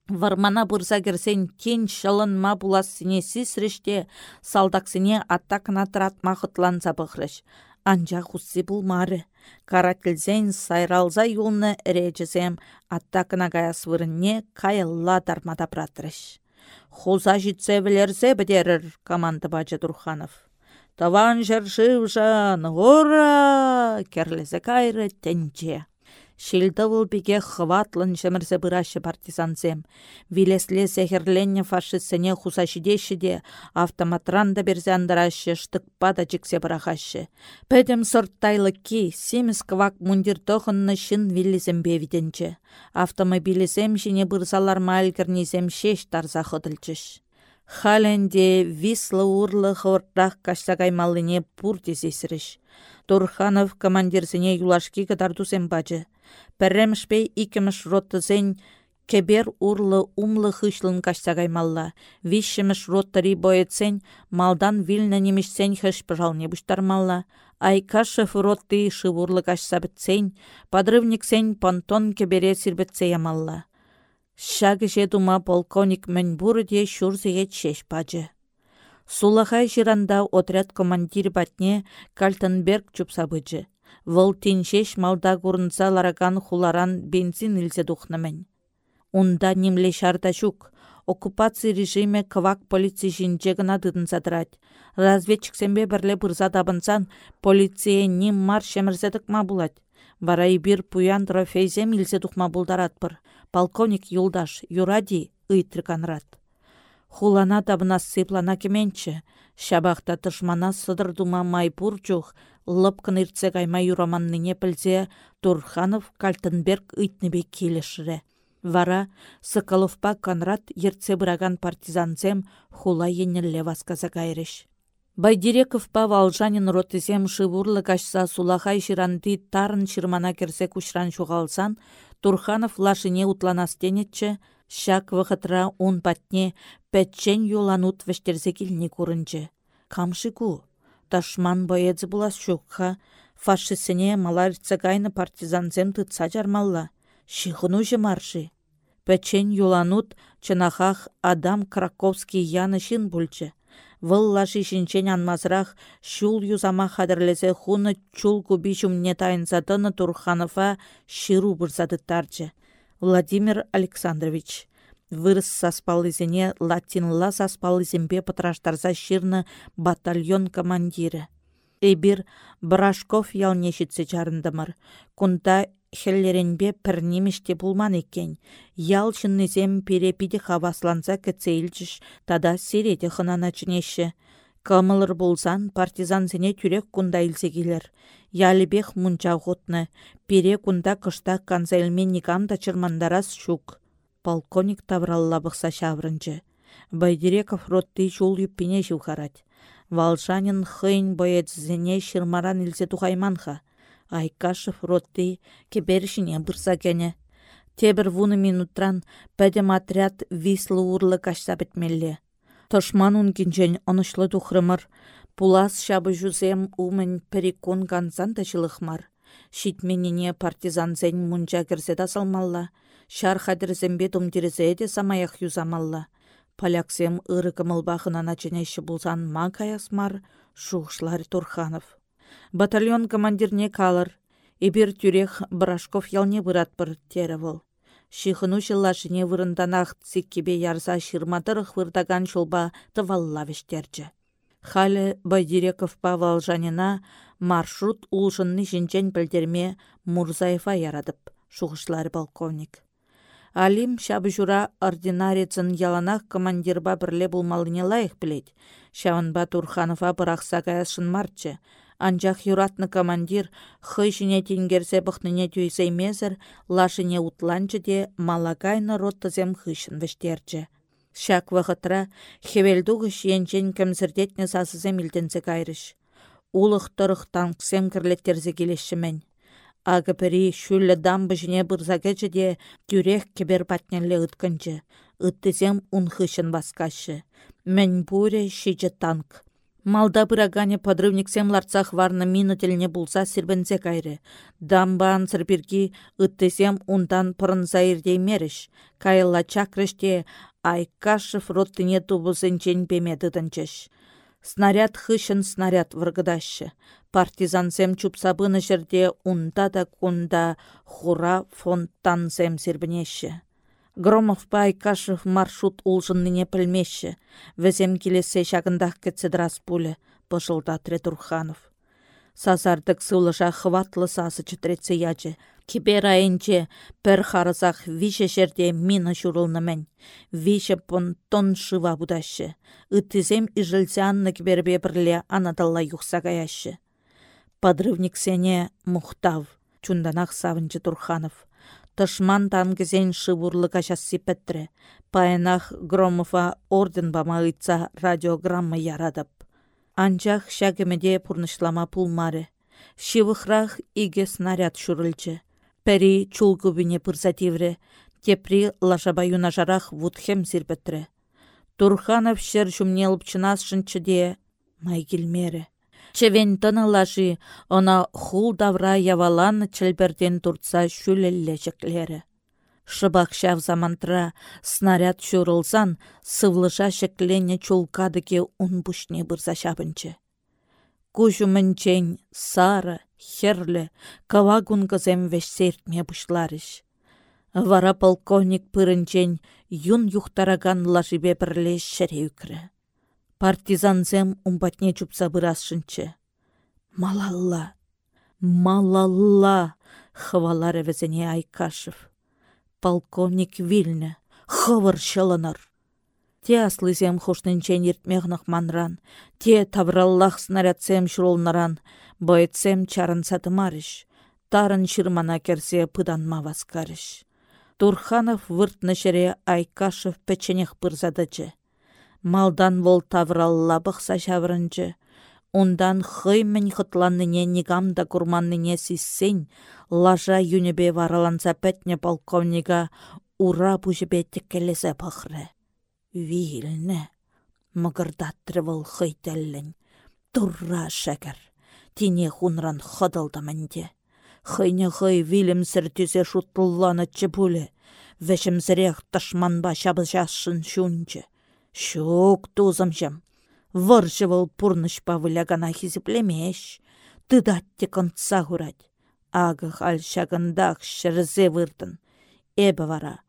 Вармана бұрза керсен кен шылынма буласыне сісріште, салдақсыне аттакына тұратма бұқырыш анча хусси пулмары. Карательзен сайралза юлны речесем аттакына каяс вырынне кайылла дармада пратрыш. Хуза житсе білерсе бідерір, команда бачы Турханов. Таван жыршывжан, ура! Керлесе кайры тенче. Шилді вұлбеге хватлын жымырзы бұрашы партизансем. Вилесле сехерленне фашистсене хусашидеші де автоматранда берзе андырашы штықпа да жіксе бұрахашы. Пәдім сұрттайлы ки, семіз квак мундир тоқынны шын виллизембе виденчі. Автомобилізем жіне бұрсалар майлгірнезем шеш тарза қыдылчыш. Халенде вислы урлы хвыртрақ кашсагаймалыне пур тезесіріш. Турханов командирсене юлашки кадарду бачы. Пәрремшпей икіміш роттызен кебер урлы умлы хышлын кашсагаймалла. Вишшіміш роттари малдан вилна немешсен хыш пыжалне буштармалла. Айкашев ротты шывурлы кашсабытсен, подрывниксен понтон кебере сирбетсе ямалла. Шагы жедума полковник мен бурде шурзеге чеш пачы. Сулахай жиранда отряд командир батне Кальтенберг чупсабыджы. Вăл теншеш малда курнса ларакан хуларан бензин илсе тухнăмӗн. Унда нимле çарта çук. оккупация режиме кывак полиция жинче гына дыдын задырать. Разведчиксембе бірле дабынсан, полиция ним мар шемірзедік ма булать. Вара бир пуян трофейзем илсе тухма булдаратпыр. Полковник юлдаш, юради, ыйтры канрат. Хулана табына сыплана кеменче. Шабақта тышмана сыдыр дума майпур чух, лыпкын иртсе кайма юраманныне пілзе Турханов Кальтенберг ыйтнебе келешіре. Вара Соколовпа Конрад ерце бұраган партизанзем хула еннелле васказа кайреш. Байдиреков Валжанин ротызем шывурлы кашса сулахай ширанды тарын шырмана керсе кушран шуғалсан, Турханов лашыне утланастенетче, шак вғытра он патне пәтчен юланут вештерзе келіне көрінче. Камшы ку, ташман боедзі булас шуққа, фашисене маларца кайны партизанзем тытса жармалла. Шихыну марши. Пәчен юланут чынахах Адам Краковский яны шин бүлчі. Вылла шинчен анмазрақ шул юзама хадырлесе хуны чул куби не тайынсатыны Турханова ширу тарчы. Владимир Александрович. Вырыс саспалызене латинла саспалызембе пытраштарса ширны батальон командиры. Эбир Брашков ялнешітсе жарындымыр. Кунда хеллеренбе пірнемеште булман екен. Ял чыннезем перепиде хавасланса кәтсейлчіш, тада середе чынеші. Камылыр болсан партизан зене түрек кунда илсе келер. Ялібех мұнча ғотны, пере кунда кышта канзайлмен никамда чырмандарас шук. Полковник тавралла бұқса шаврынчы. Байдиреков ротты жол юппене жуғарад. Валшанин хыйн боецзене шырмаран илсе тухайманха. Айкашев ротты кебершине бұрса кәне. Тебір вуны минутран пәдем отряд вислы урлы кашса бітмелле. Тошман ункинчен онышлы тухрымыр, пулас шабы жүзем умын перекон ганзан тачылықмар. Шитменіне партизанзен мұнча кірсе тасалмалла, шар хадірзембе тумдерзе де самаях юзамалла. Поляксем ыры кымылбахына начинеші бұлзан ма каясмар, шуғышлар Турханов. Батальон командирне калыр. Эбир тюрех Брашков ялне бұратпыр тері бұл. Шихыну жыллашыне вырынданақ циккебе ярса шырматырық вырдаган шолба тывалла вештерчі. Халі Байдиреков Павал жанина маршрут улшынны жінчен білдерме Мурзаева ярадып, шуғышлары полковник. Алим шабы жура яланақ командирба бірле болмалыне лайық білет. Шаванба Турханова бірақса гаяшын марчы, Анчах юратны командир хый жіне тенгерсе бұқныне түйсей лашыне утланчы де малакайны роттызем хышын віштерчі. Шак вақытра хевелдуғы шиенчен кімсірдетне сасызем илтенсе кайрыш. Улық тұрық танксем. Ағы пірі шүлі дамбы жіне бұрзагечі де тюрех кебер патнелі ұткынчы. Үттізем ұнхышын басқашы. Мен бұре шиджі танк. Малда бұрагане подрывниксем ларцах варны мина теліне булса сірбінзе кайры. Дамбан сірбіргі үттесем ундан пырынса меріш. Кайылла чакрыште Айкашев роттыне тубылсынчен пемеді дынчыш. Снаряд хышын снаряд выргыдашы. Партизансем чупсабыны жерде унда да кунда хура фонтансем сірбінеші. Громов Пайкашев маршрут улжынныне пілмеші. Візем келесе шағындақ кетседрас пулі, пышылда Турханов. Сазардық сылыжа хватлы сасы чытретсе ячы. Кибер айынче пір харызақ више жерде мина мен. Више тон шыва будашы. Үттізем іжілсе анны кибербе бірле анадалла юқса. Подрывник сене мұхтав. Чунданақ савынчы Турханов. Тышман тангізен шывурлы кашасы пәттірі. Пайынақ Громова орден бама радиограмма ярадып. Анчах шәгімеде пұрнышлама пулмары. Шивықрақ иге снаряд шүрілчі. Пәрі чулгубине пырзативрі. Тепри лашаба юнажарақ вудхем сирбеттірі. Турханов шер жүмнеліп чынас шынчыде май келмері. Чевен она хул давра явалан чілберден туртса шүлелле жеклері. Шыбақ шав замантра снаряд шурылсан, сывлыша шеклене чулкадыке шабынчы. Кужу мінчен, сары, херлі, кавагун кызем веш сертме бұшларыш. Вара полковник пырынчен юн юхтараган лажибе бірле шәре үкірі. Партизанзем умбатне чупса бұрасшынчы. Малалла, малалла, хвалар әвізіне Айкашев. Полковник Вильня, хывыр шылыныр. Те аслызем хушнынчен ертмеғнық манран, те тавраллах снарядсем шурулнаран, бойытсем чарын сатымарыш, тарын шырмана керсе пыданма васкарыш. Турханов выртны шере Айкашев печенех пырзадычы. Малдан вол тавралла бұқса шаврынчы. Ондан хыймін хытланныне нигамда курманныне сиссен, лажа юнебе вараланса пәтне полковнига ура пужебе теккелесе пахры. Вилне. Мығырдаттыры выл хыйтәллін. Турра шәкір. Тине хунран хыдылдамынде. Хыйне хый вилім сіртізе шуттылланычы пулі. Вәшімзірек тышманба шабы жасшын шунчы. Шук тузымжым. Выржы выл пурнышпа вылягана хизіплемеш. Тыдатте конца хурать. Ағы хал шагындақ шырзе вырдын. Эбі вара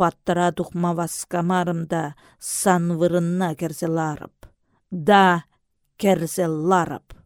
паттыра тухма васкамарымда сан вырынна керсе ларып. Да, керсе ларып.